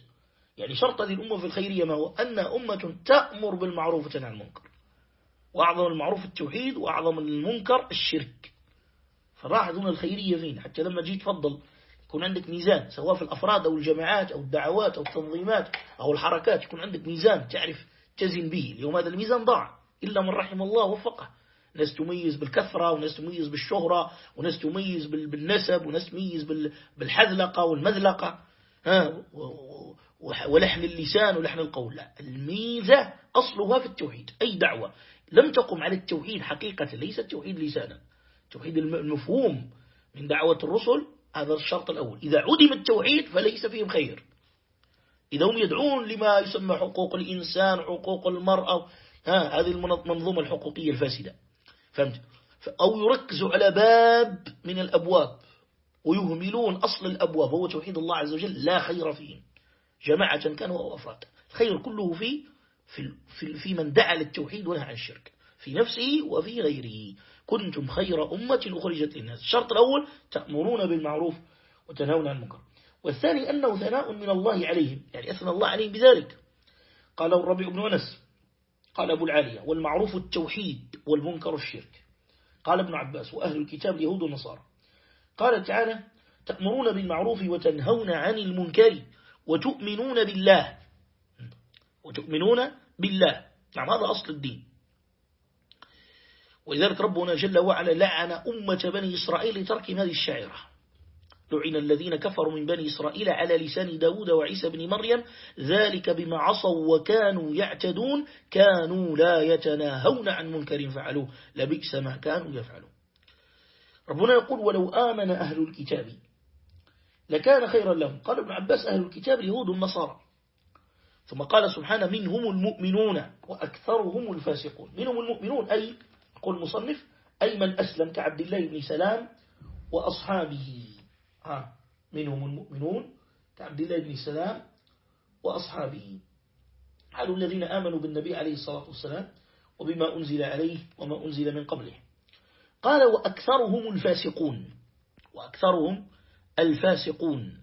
يعني شرط هذه الأمة في الخيرية ما هو؟ أن أمة تأمر بالمعروف وتنهى عن المنكر. وأعظم المعروف التوحيد وأعظم المنكر الشرك. فراح دون الخيرية فين؟ حتى لما جيت تفضل يكون عندك ميزان سواء في الأفراد أو الجماعات أو الدعوات أو التنظيمات أو الحركات يكون عندك ميزان تعرف تزن به. اليوم هذا الميزان ضاع. إلا من رحم الله وفقه ناس تميز بالكثرة وناس تميز بالشهرة وناس تميز بالنسب وناس تميز بالحذلقة والمذلقة. ها ولحن اللسان ولحن القول. لا الميزة أصلها في التوحيد أي دعوة. لم تقم على التوحيد حقيقة ليس التوحيد لسانا. توحيد المفهوم من دعوة الرسل هذا الشرط الأول. إذا عدم التوحيد فليس فيهم خير. إذا هم يدعون لما يسمى حقوق الإنسان حقوق المرأة ها هذه المنظومة الحقوقية الفاسدة. فهمت؟ أو يركزوا على باب من الأبواب ويهملون أصل الأبواب هو توحيد الله عز وجل لا خير فيهم. جماعة كانوا أو أفراد الخير كله في في في, من دعا للتوحيد ونهى عن الشرك. في نفسه وفي غيره. كنتم خير أمة أخرجت للناس. الشرط الأول تأمرون بالمعروف وتنهون عن المنكر. والثاني أنه ثناء من الله عليهم. يعني أثنى الله عليهم بذلك. قال الربيع بن أنس قال أبو العالية والمعروف التوحيد والمنكر الشرك. قال ابن عباس وأهل الكتاب اليهود والنصارى. قال تعالى تأمرون بالمعروف وتنهون عن المنكر. وتؤمنون بالله. وتؤمنون بالله. نعم هذا أصل الدين. ولذلك ربنا جل وعلا لعن أمة بني إسرائيل لترك هذه الشعيرة لعن الذين كفروا من بني إسرائيل على لسان داود وعيسى بن مريم. ذلك بما عصوا وكانوا يعتدون. كانوا لا يتناهون عن منكر فعلوه. لبئس ما كانوا يفعلون. ربنا يقول ولو آمن أهل الكتاب لكان خيرا لهم. قال ابن عباس أهل الكتاب اليهود النصارى ثم قال سبحانه منهم المؤمنون وأكثرهم الفاسقون. منهم المؤمنون أي قل مصنف أي من أسلم كعبد الله بن سلام وأصحابه. ها منهم المؤمنون كعبد الله بن سلام وأصحابه. حال الذين آمنوا بالنبي عليه الصلاة والسلام وبما أنزل عليه وما أنزل من قبله. قال وأكثرهم الفاسقون. وأكثرهم الفاسقون.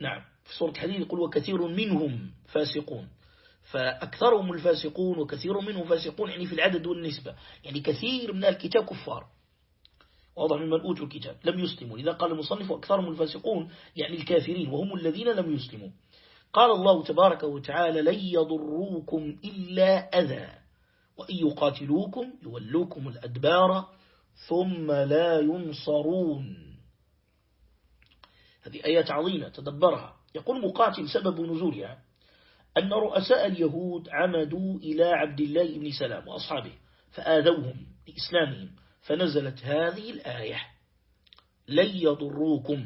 نعم في سورة الحديث يقول وكثير منهم فاسقون. فأكثرهم الفاسقون وكثير منهم فاسقون يعني في العدد والنسبة. يعني كثير من الكتاب كفار. واضح ممن أوتوا الكتاب لم يسلموا. إذا قال المصنف وأكثرهم الفاسقون يعني الكافرين وهم الذين لم يسلموا. قال الله تبارك وتعالى لن يضروكم إلا أذى وإن يقاتلوكم يولوكم الأدبار ثم لا ينصرون. هذه آيات عظيمة تدبرها. يقول مقاتل سبب نزولها أن رؤساء اليهود عمدوا إلى عبد الله بن سلام وأصحابه فآذوهم بإسلامهم فنزلت هذه الآية لن يضروكم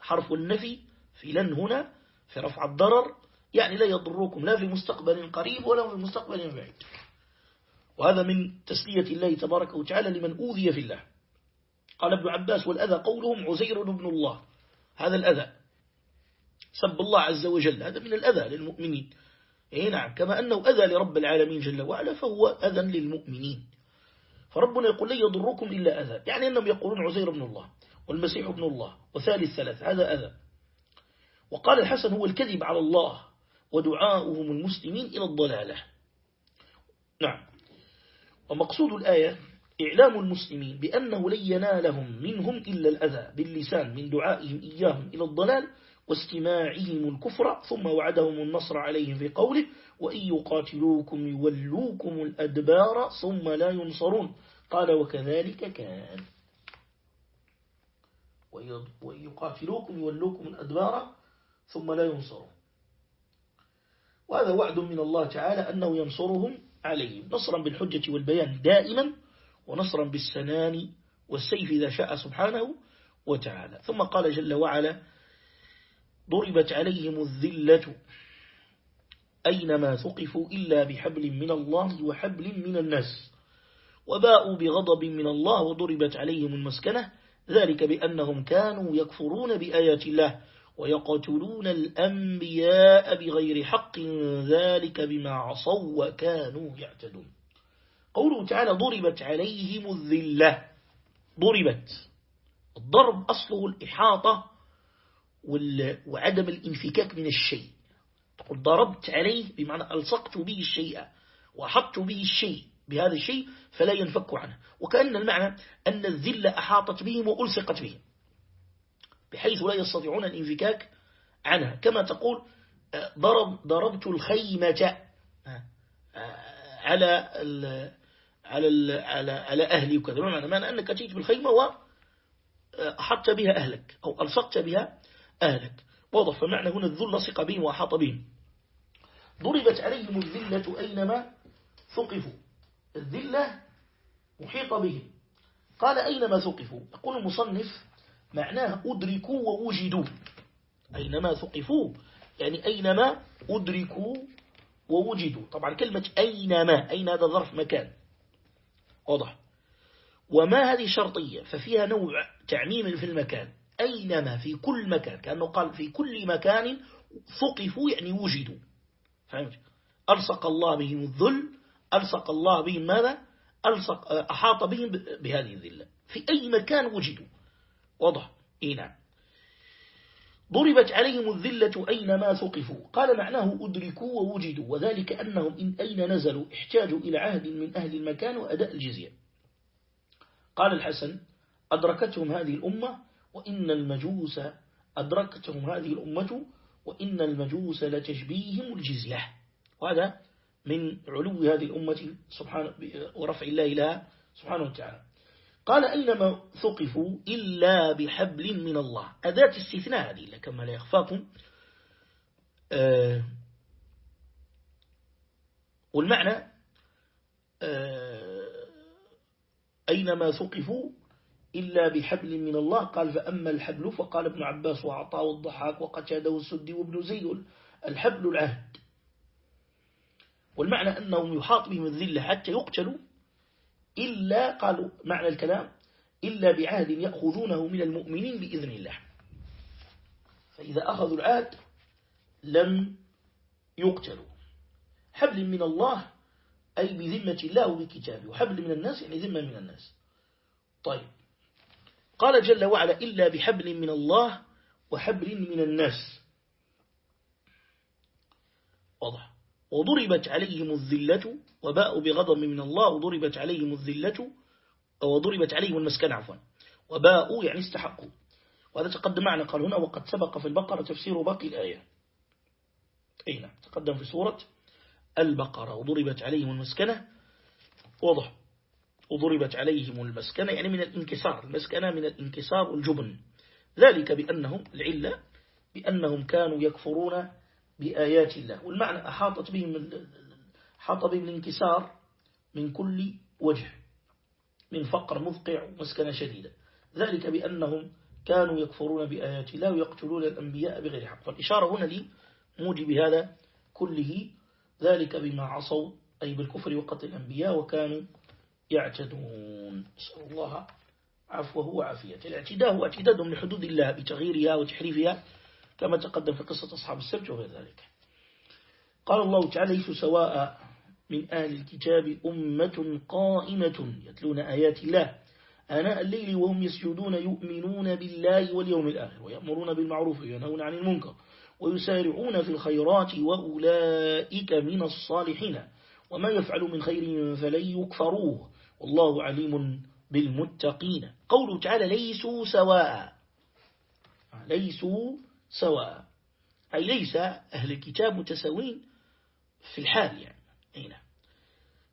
حرف النفي في لن هنا في رفع الضرر يعني لا يضروكم لا في مستقبل قريب ولا في مستقبل بعيد. وهذا من تسلية الله تبارك وتعالى لمن أوذي في الله. قال ابن عباس والأذى قولهم عزير بن الله هذا الأذى. سب الله عز وجل هذا من الأذى للمؤمنين. إيه نعم كما أنه أذى لرب العالمين جل وعلا فهو أذى للمؤمنين. فربنا يقول لن يضركم إلا أذى. يعني أنهم يقولون عزير بن الله والمسيح ابن الله وثالث ثلاث هذا أذى. وقال الحسن هو الكذب على الله ودعاؤهم المسلمين إلى الضلالة. نعم. ومقصود الآية إعلام المسلمين بأنه لن ينالهم منهم إلا الأذى باللسان من دعائهم إياهم إلى الضلال واستماعهم الكفر ثم وعدهم النصر عليهم في قوله وإن يقاتلوكم يولوكم الأدبار ثم لا ينصرون قال وكذلك كان وإن يقاتلوكم يولوكم الأدبار ثم لا ينصرون. وهذا وعد من الله تعالى أنه ينصرهم عليهم. نصرا بالحجة والبيان دائما ونصرا بالسنان والسيف إذا شاء سبحانه وتعالى. ثم قال جل وعلا ضربت عليهم الذلة. أينما ثقفوا إلا بحبل من الله وحبل من الناس. وباءوا بغضب من الله وضربت عليهم المسكنة. ذلك بأنهم كانوا يكفرون بآيات الله ويقتلون الأنبياء بغير حق. ذلك بما عصوا وكانوا يعتدون. قوله تعالى ضربت عليهم الذلة. ضربت. الضرب أصله الإحاطة وعدم الانفكاك من الشيء. تقول ضربت عليه بمعنى ألصقت به الشيء وأحطت به الشيء بهذا الشيء فلا ينفك عنه. وكأن المعنى أن الذلة أحاطت بهم وألصقت بهم. بحيث لا يستطيعون الانفكاك عنها. كما تقول ضرب ضربت الخيمة. على على على على أهلي وكذا. معنى؟ معنى أنك جئت بالخيمة وأحطت بها أهلك أو ألصقت بها أهلك. واضح. فمعنى هنا الذل لصق بهم وأحاط بهم. ضربت عليهم الذلة أينما ثقفوا. الذلة محيطة بهم. قال أينما ثقفوا؟ يقول المصنف معناه أدركوا ووجدوا. أينما ثقفوا. يعني أينما أدركوا ووجدوا. طبعا كلمة أينما أين هذا ظرف مكان. واضح. وما هذه شرطية؟ ففيها نوع تعميم في المكان. أينما في كل مكان كأنه قال في كل مكان ثقفوا يعني وجدوا. فهمت؟ ألصق الله بهم الذل ألصق الله بهم ماذا؟ ألصق أحاط بهم بهذه الذلة. في أي مكان وجدوا. واضح؟ إيه نعم. ضربت عليهم الذلة أينما ثقفوا. قال معناه أدركوا ووجدوا وذلك أنهم إن أين نزلوا احتاجوا إلى عهد من أهل المكان وأداء الجزية. قال الحسن أدركتهم هذه الأمة وإن المجوس أدركتهم هذه الأمة وإن المجوس لتشبيهم الجزية. وهذا من علو هذه الأمة سبحانه ورفع الله لها سبحانه وتعالى. قال أينما ثقفوا إلا بحبل من الله. أداة استثناء هذه كما لا يخفاكم. آه والمعنى آه أينما ثقفوا إلا بحبل من الله. قال فأما الحبل فقال ابن عباس وعطاه الضحاك وقتاده السدي وابن زيد الحبل العهد. والمعنى أنهم يحاط بهم الذلة حتى يقتلوا إلا قالوا معنى الكلام إلا بعهد يأخذونه من المؤمنين بإذن الله. فإذا أخذوا العهد لم يقتلوا. حبل من الله أي بذمة الله وبكتابه وحبل من الناس يعني ذمة من الناس. طيب. قال جل وعلا إلا بحبل من الله وحبل من الناس. واضح. وضربت عليهم الذلة وباءوا بغضب من الله وضربت عليهم الذلة وضربت عليهم المسكن عفوا. وباءوا يعني استحقوا. وهذا تقدم معنا قال هنا وقد سبق في البقرة تفسير باقي الآية. أي نعم تقدم في سورة البقرة. وضربت عليهم المسكنة واضح. وضربت عليهم المسكنة يعني من الانكسار. المسكنة من الانكسار والجبن. ذلك بأنهم العلة بأنهم كانوا يكفرون بآيات الله. والمعنى أحاطت بهم حاط بهم الانكسار من كل وجه من فقر مذقع ومسكنة شديدة ذلك بأنهم كانوا يكفرون بآيات الله ويقتلون الأنبياء بغير حق. فالإشارة هنا لي موجب هذا كله ذلك بما عصوا أي بالكفر وقتل الأنبياء وكانوا يعتدون. نسأل الله عفوه وعافيته. الاعتداء هو اعتدادهم لحدود الله بتغييرها وتحريفها كما تقدم في قصة أصحاب السبت وغير ذلك. قال الله تعالى ليسوا سواء من أهل الكتاب أمة قائمة يتلون آيات الله. آناء الليل وهم يسجدون يؤمنون بالله واليوم الآخر ويأمرون بالمعروف وينهون عن المنكر ويسارعون في الخيرات وأولئك من الصالحين. وما يفعل من خير فلن يكفروه. والله عليم بالمتقين. قوله تعالى ليسوا سواء. ليسوا سواء. أي ليس أهل الكتاب متساوين في الحال يعني. نعم.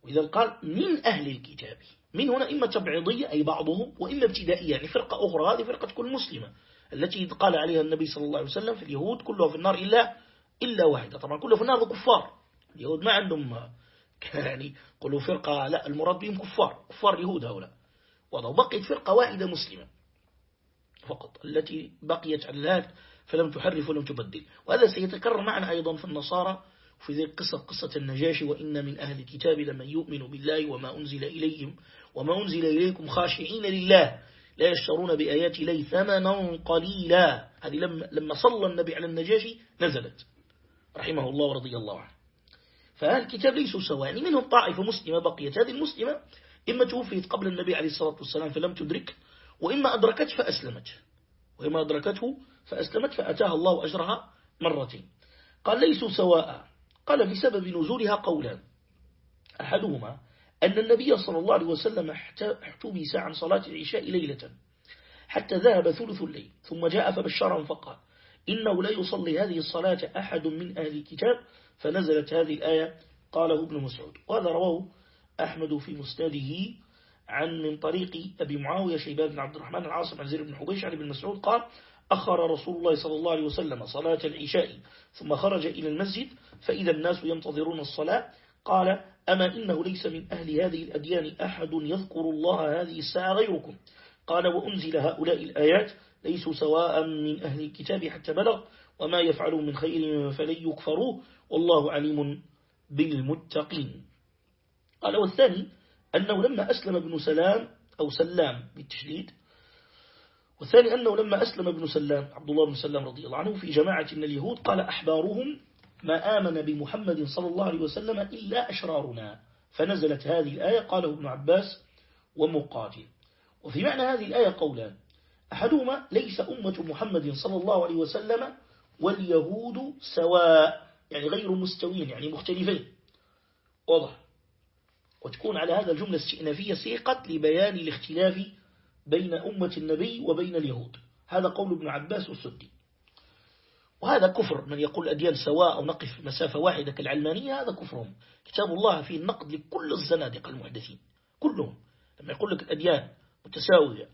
وإذا قال من أهل الكتاب من هنا إما تبعيضية أي بعضهم وإما ابتدائية يعني فرقة أخرى هذه فرقة كل مسلمة التي قال عليها النبي صلى الله عليه وسلم في اليهود كلها في النار إلا إلا واحدة. طبعا كلها في النار كفار. اليهود ما عندهم يعني قلوا فرقة لا المراد بهم كفار كفار اليهود هؤلاء. وبقيت فرقة واحدة مسلمة فقط التي بقيت الهاد فلم تحرف ولم تبدل. وهذا سيتكرر معنا أيضا في النصارى في ذي القصة قصة النجاشي وإن من أهل الكتاب لمن يؤمن بالله وما أنزل إليهم وما أنزل إليكم خاشعين لله لا يشترون بآيات الله ثمنا قليلا. هذه لما, لما صلى النبي على النجاشي نزلت رحمه الله ورضي الله عنه. فأهل الكتاب ليسوا سواء منهم طائفة مسلمة بقيت هذه المسلمة إما توفيت قبل النبي عليه الصلاة والسلام فلم تدرك وإما أدركت فأسلمت. وإما أدركته فأسلمت فأتاها الله أجرها مرتين. قال ليسوا سواء قال بسبب نزولها قولان أحدهما أن النبي صلى الله عليه وسلم احتبس عن صلاة العشاء ليلة حتى ذهب ثلث الليل ثم جاء فبشرهم فقال إنه لا يصلي هذه الصلاة أحد من أهل الكتاب فنزلت هذه الآية قاله ابن مسعود. وهذا رواه أحمد في مسنده عن من طريق أبي معاوية شيبان بن عبد الرحمن العاصم عن زير بن حبيش عن ابن مسعود قال أخر رسول الله صلى الله عليه وسلم صلاة العشاء ثم خرج إلى المسجد فإذا الناس ينتظرون الصلاة. قال أما إنه ليس من أهل هذه الأديان أحد يذكر الله هذه الساعة غيركم؟ قال وأنزل هؤلاء الآيات ليسوا سواء من أهل الكتاب حتى بلغ وما يفعلوا من خير فلن يكفروه. والله عليم بالمتقين. قال والثاني أنه لما أسلم ابن سلام أو سلام بالتشديد والثاني أنه لما أسلم ابن سلام عبد الله بن سلام رضي الله عنه في جماعة من اليهود قال أحبارهم ما آمن بمحمد صلى الله عليه وسلم إلا أشرارنا. فنزلت هذه الآية قاله ابن عباس ومقاتل. وفي معنى هذه الآية قولان أحدهما ليس أمة محمد صلى الله عليه وسلم واليهود سواء يعني غير مستوين يعني مختلفين. واضح؟ وتكون على هذا الجملة الاستئنافية سيقت لبيان الاختلاف بين أمة النبي وبين اليهود. هذا قول ابن عباس والسدي وهذا كفر. من يقول الأديان سواء أو نقف مسافة واحدة كالعلمانية هذا كفرهم. كتاب الله فيه النقد لكل الزنادقة المحدثين. كلهم. لما يقول لك الأديان متساوية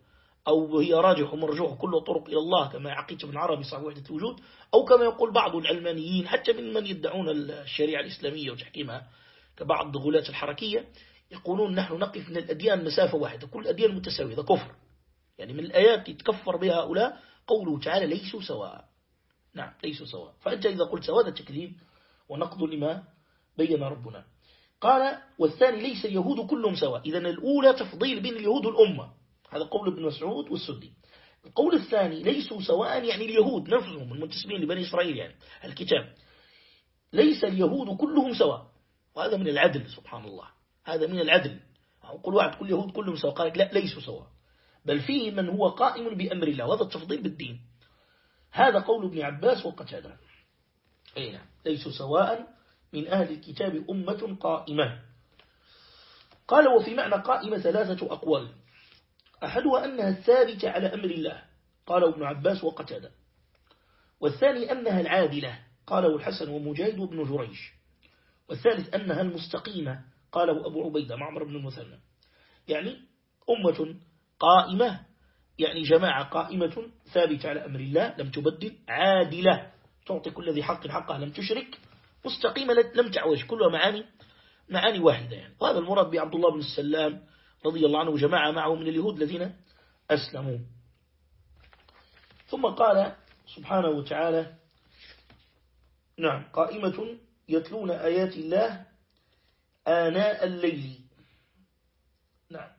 أو هي راجح ومرجوح كل طرق إلى الله كما عقيدة ابن عربي صاحب وحدة الوجود أو كما يقول بعض العلمانيين حتى من من يدعون الشريعة الإسلامية وتحكيمها كبعض غلاة الحركية يقولون نحن نقف من الأديان مسافة واحدة كل الأديان متساوية هذا كفر. يعني من الآيات يتكفر بها هؤلاء قوله تعالى ليسوا سواء. نعم ليسوا سواء. فأنت إذا قلت سواء التكذيب ونقض لما بين ربنا. قال والثاني ليس اليهود كلهم سواء. إذا الأولى تفضيل بين اليهود والأمة. هذا قول ابن مسعود والسدي. القول الثاني ليسوا سواء يعني اليهود نفسهم المنتسبين لبني إسرائيل يعني الكتاب. ليس اليهود كلهم سواء. وهذا من العدل سبحان الله. هذا من العدل. كل واحد كل يهود كلهم سواء. قال لا ليسوا سواء. بل فيه من هو قائم بأمر الله وهذا التفضيل بالدين. هذا قول ابن عباس وقتادة. أي نعم. ليسوا سواء من أهل الكتاب أمة قائمة. قال وفي معنى قائمة ثلاثة أقوال. أحدها أنها الثابتة على أمر الله. قاله ابن عباس وقتادة. والثاني أنها العادلة. قاله الحسن ومجاهد وابن جريج. والثالث أنها المستقيمة. قاله أبو عبيدة معمر بن المثنى. يعني أمة قائمة يعني جماعة قائمة ثابتة على أمر الله لم تبدل عادلة تعطي كل ذي حق حقه لم تشرك مستقيمة لم تعوج كلها معاني معاني واحدة يعني. وهذا المراد بعبد الله بن السلام رضي الله عنه وجماعة معه من اليهود الذين أسلموا. ثم قال سبحانه وتعالى نعم قائمة يتلون آيات الله آناء الليل. نعم.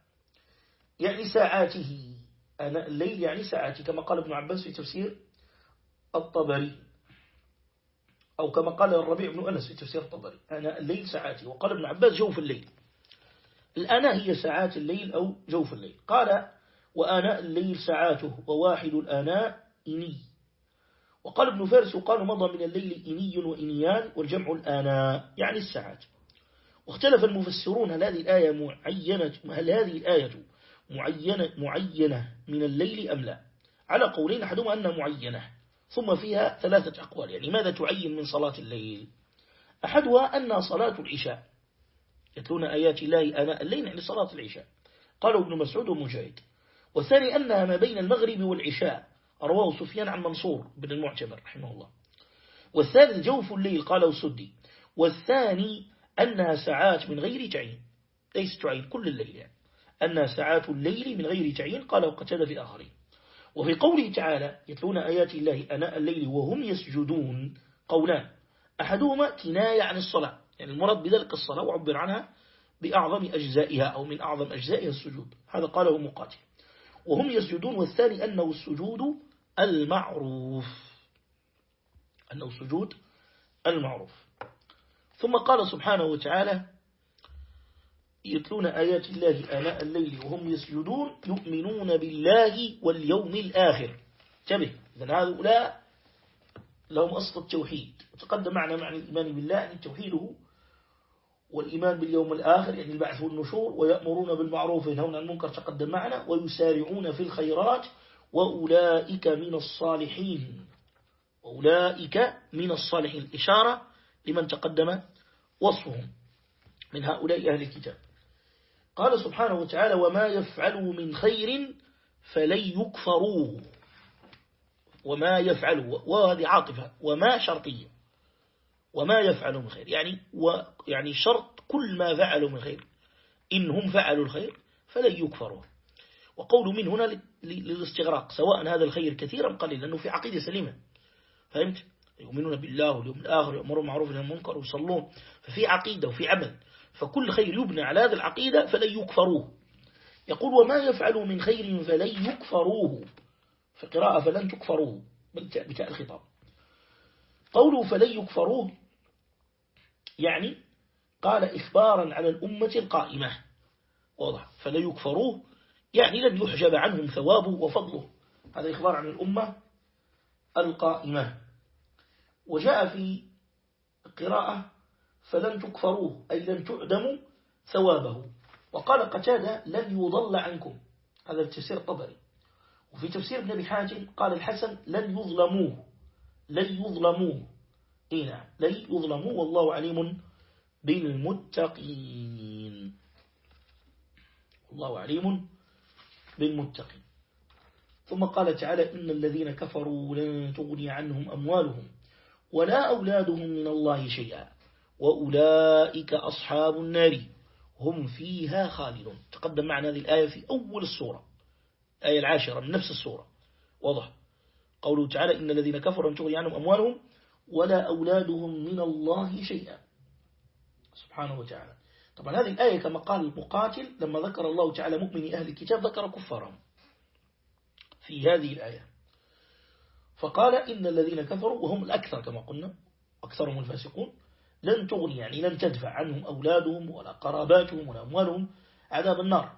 يعني ساعاته. آناء الليل يعني ساعاته. كما قال ابن عباس في تفسير الطبري. أو كما قال الربيع بن أنس في تفسير الطبري. آناء الليل ساعاته. وقال ابن عباس جوف الليل. الآناء هي ساعات الليل أو جوف الليل. قال وآناء الليل ساعاته. وواحد الآناء إني. وقال ابن فارس وقال مضى من الليل إني وإنيان والجمع الآناء. يعني الساعات. واختلف المفسرون هل هذه الآية معينة هل هذه الآية معينة, معينة من الليل أم لا؟ على قولين أحدهما أنها معينة ثم فيها ثلاثة أقوال يعني ماذا تعين من صلاة الليل؟ أحدها أنها صلاة العشاء يتلون آيات الله آناء الليل يعني صلاة العشاء قالوا ابن مسعود ومجاهد. والثاني أنها ما بين المغرب والعشاء رواه سفيان عن منصور بن المعتمر رحمه الله. والثالث جوف الليل قاله السدي. والثاني أنها ساعات من غير تعيين ليس تعيين كل الليل يعني. أنها ساعات الليل من غير تعيين قاله قتل في آخرين وفي قوله تعالى يتلون آيات الله أناء الليل وهم يسجدون. قولان. أحدهما كناية عن الصلاة. يعني المراد بذلك الصلاة وعبر عنها بأعظم أجزائها أو من أعظم أجزائها السجود. هذا قاله مقاتل. وهم يسجدون والثاني أنه السجود المعروف. أنه السجود المعروف. ثم قال سبحانه وتعالى يتلون آيات الله آلاء الليل وهم يسجدون يؤمنون بالله واليوم الآخر. انتبه. إذن هؤلاء لهم أصل التوحيد. وتقدم معنا معنى الإيمان بالله يعني توحيده والإيمان باليوم الآخر يعني البعث والنشور ويأمرون بالمعروف وينهون عن المنكر. تقدم معنا. ويسارعون في الخيرات. وأولئك من الصالحين. وأولئك من الصالحين. الإشارة لمن تقدم وصفهم من هؤلاء أهل الكتاب. قال سبحانه وتعالى وما يفعلوا من خير فلن يكفروه. وما يفعلوا وهذه عاطفة. وما شرطية وما يفعلوا من خير. يعني يعني شرط كل ما فعلوا من خير. إن هم فعلوا الخير فلن يكفروا. وقول من هنا للاستغراق سواء هذا الخير كثيرا قليلا لأنه في عقيدة سليمة. فهمت؟ يؤمنون بالله واليوم الآخر يأمرون معروف عن المنكر ويصلون. ففي عقيدة وفي عمل. فكل خير يبنى على هذه العقيدة فلن يكفروه. يقول وما يفعلوا من خير فلن يكفروه. في قراءة فلن تكفروه. بتاء الخطاب. قوله فلن يكفروه يعني قال إخبارا على الأمة القائمة. واضح. فلن يكفروه يعني لن يحجب عنهم ثوابه وفضله. هذا إخبار عن الأمة القائمة. وجاء في قراءة فلن تكفروه أي لن تعدموا ثوابه. وقال قتادة لن يضل عنكم. هذا التفسير الطبري. وفي تفسير ابن حاتم قال الحسن لن يظلموه. لن يظلموه. إيه نعم لن يظلموه والله عليم بالمتقين. الله عليم بالمتقين. ثم قال تعالى إن الذين كفروا لن تغني عنهم أموالهم. ولا أولادهم من الله شيئا. وأولئك أصحاب النار. هم فيها خالدون. تقدم معنا هذه الآية في أول السورة. آية العاشرة من نفس السورة. واضح. قوله تعالى إن الذين كفروا تغني عنهم أموالهم ولا أولادهم من الله شيئا. سبحانه وتعالى. طبعا هذه الآية كما قال المقاتل لما ذكر الله تعالى مؤمن أهل الكتاب ذكر كفارهم. في هذه الآية. فقال إن الذين كفروا وهم الأكثر كما قلنا أكثرهم الفاسقون لن تغني يعني لن تدفع عنهم أولادهم ولا قراباتهم ولا أموالهم عذاب النار.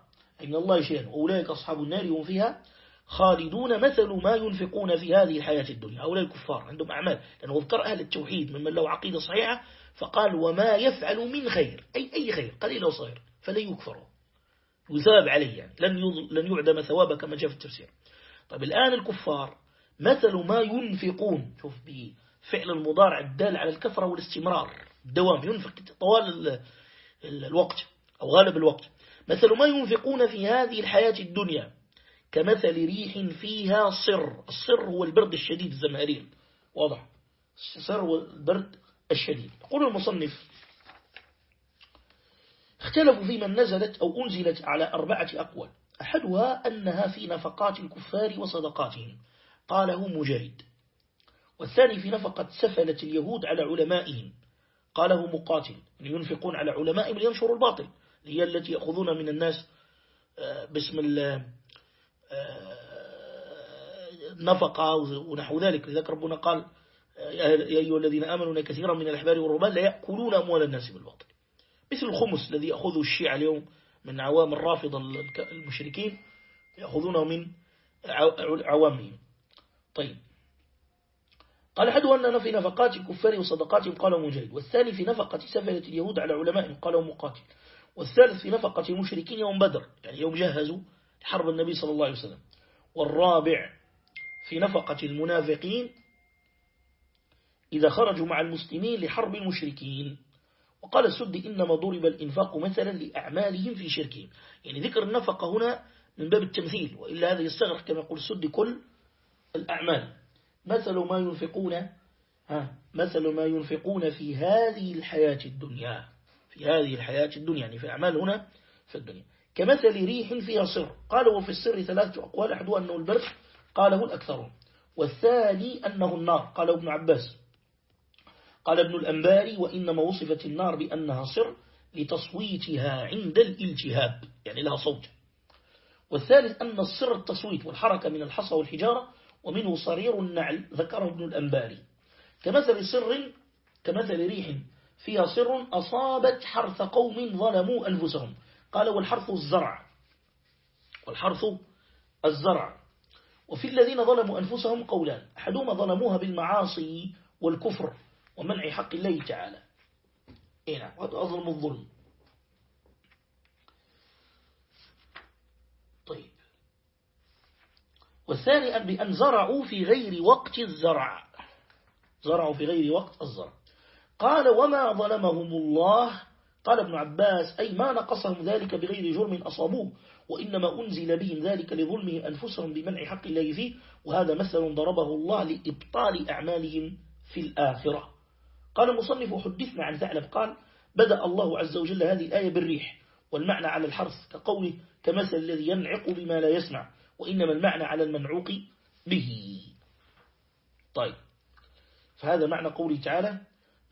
إن الله شيئا أولئك أصحاب النار هم فيها خالدون مثل ما ينفقون في هذه الحياة الدنيا. هؤلاء الكفار عندهم أعمال لأنه ذكر أهل التوحيد ممن له عقيدة صحيحة فقال وما يفعل من خير. أي أي خير قليل أو صغير فلن يكفروا. يثاب عليه يعني لن لن يعدم ثوابه كما جاء في التفسير. طيب الآن الكفار مثل ما ينفقون. شوف بفعل المضارع الدال على الكثرة والاستمرار. الدوام ينفق طوال الوقت أو غالب الوقت. مثل ما ينفقون في هذه الحياة الدنيا كمثل ريح فيها صر. الصر هو البرد الشديد الزمهرير. واضح؟ الصر هو البرد الشديد. يقول المصنف اختلفوا في من نزلت أو أنزلت على أربعة أقوال. أحدها أنها في نفقات الكفار وصدقاتهم. قاله مجاهد. والثاني في نفقة سفلة اليهود على علمائهم. قاله مقاتل يعني ينفقون على علمائهم لينشروا الباطل. هي التي يأخذون من الناس آه، باسم النفقة آه، ونحو ذلك. لذلك ربنا قال يا أيها الذين آمنوا كثيرا من الأحبار والربان لا يأكلون أموال الناس بالباطل. مثل الخمس الذي يأخذه الشيعة اليوم من عوام الرافضة المشركين يأخذونه من عوامهم. طيب. قال أحد أننا في نفقات الكفار وصدقاتهم قالوا مجاهد والثاني في نفقة سفلة اليهود على علمائهم قالوا مقاتل والثالث في نفقة المشركين يوم بدر يعني يوم جهزوا لحرب النبي صلى الله عليه وسلم والرابع في نفقة المنافقين إذا خرجوا مع المسلمين لحرب المشركين. وقال السد إنما ضرب الإنفاق مثلا لأعمالهم في شركهم. يعني ذكر النفقة هنا من باب التمثيل وإلا هذا يستغرق كما يقول السد كل الأعمال. مثل ما ينفقون ها مثل ما ينفقون في هذه الحياة الدنيا في هذه الحياة الدنيا يعني في أعمال هنا في الدنيا. كمثل ريح فيها صر. قال وفي السر ثلاثة أقوال أحدها أنه البرد قاله الأكثرون. والثاني أنه النار قاله ابن عباس. قال ابن الأنباري وإنما وصفت النار بأنها صر لتصويتها عند الالتهاب يعني لها صوت. والثالث أن الصر التصويت والحركة من الحصى والحجارة ومنه صرير النعل ذكره ابن الأنباري. كمثل سر كمثل ريح فيها سر أصابت حرث قوم ظلموا أنفسهم. قال والحرث الزرع والحرث الزرع. وفي الذين ظلموا أنفسهم قولان أحدهما ظلموها بالمعاصي والكفر ومنع حق الله تعالى. إيه نعم وهذا أظلم الظلم طيب والثاني بأن زرعوا في غير وقت الزرع. زرعوا في غير وقت الزرع. قال وما ظلمهم الله. قال ابن عباس أي ما نقصهم ذلك بغير جرم أصابوه وإنما أنزل بهم ذلك لظلمهم أنفسهم بمنع حق الله فيه وهذا مثل ضربه الله لإبطال أعمالهم في الآخرة. قال المصنف حدثنا عن ثعلب قال بدأ الله عز وجل هذه الآية بالريح والمعنى على الحرث كقوله كمثل الذي ينعق بما لا يسمع. وإنما المعنى على المنعوق به. طيب. فهذا معنى قوله تعالى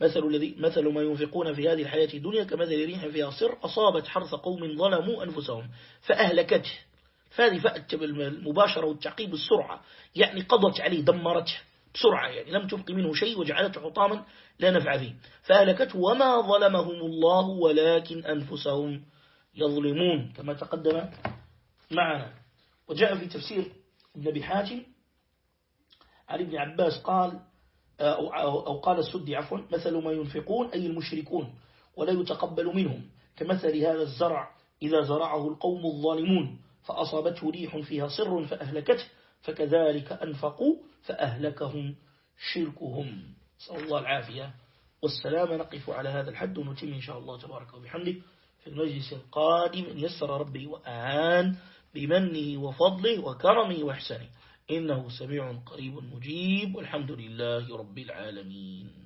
مثل الذي مثل ما ينفقون في هذه الحياة الدنيا كمثل ريح فيها صر أصابت حرث قوم ظلموا أنفسهم فأهلكته. فهذه فأت المباشرة والتعقيب السرعة يعني قضت عليه دمرته بسرعة يعني لم تبقي منه شيء وجعلته حطاما لا نفع فيه. فأهلكته وما ظلمهم الله ولكن أنفسهم يظلمون كما تقدم معنا. وجاء في تفسير ابن أبي حاتم علي بن عباس قال أو قال السدي عفوا مثل ما ينفقون أي المشركون ولا يتقبل منهم كمثل هذا الزرع إذا زرعه القوم الظالمون فأصابته ريح فيها صر فأهلكته فكذلك أنفقوا فأهلكهم شركهم. صلى الله العافية والسلام نقف على هذا الحد ونتم إن شاء الله تبارك وبحمده في المجلس القادم إن يسر ربي وأعان بمنه وفضله وكرمه وإحسانه إنه سميع قريب مجيب. والحمد لله رب العالمين.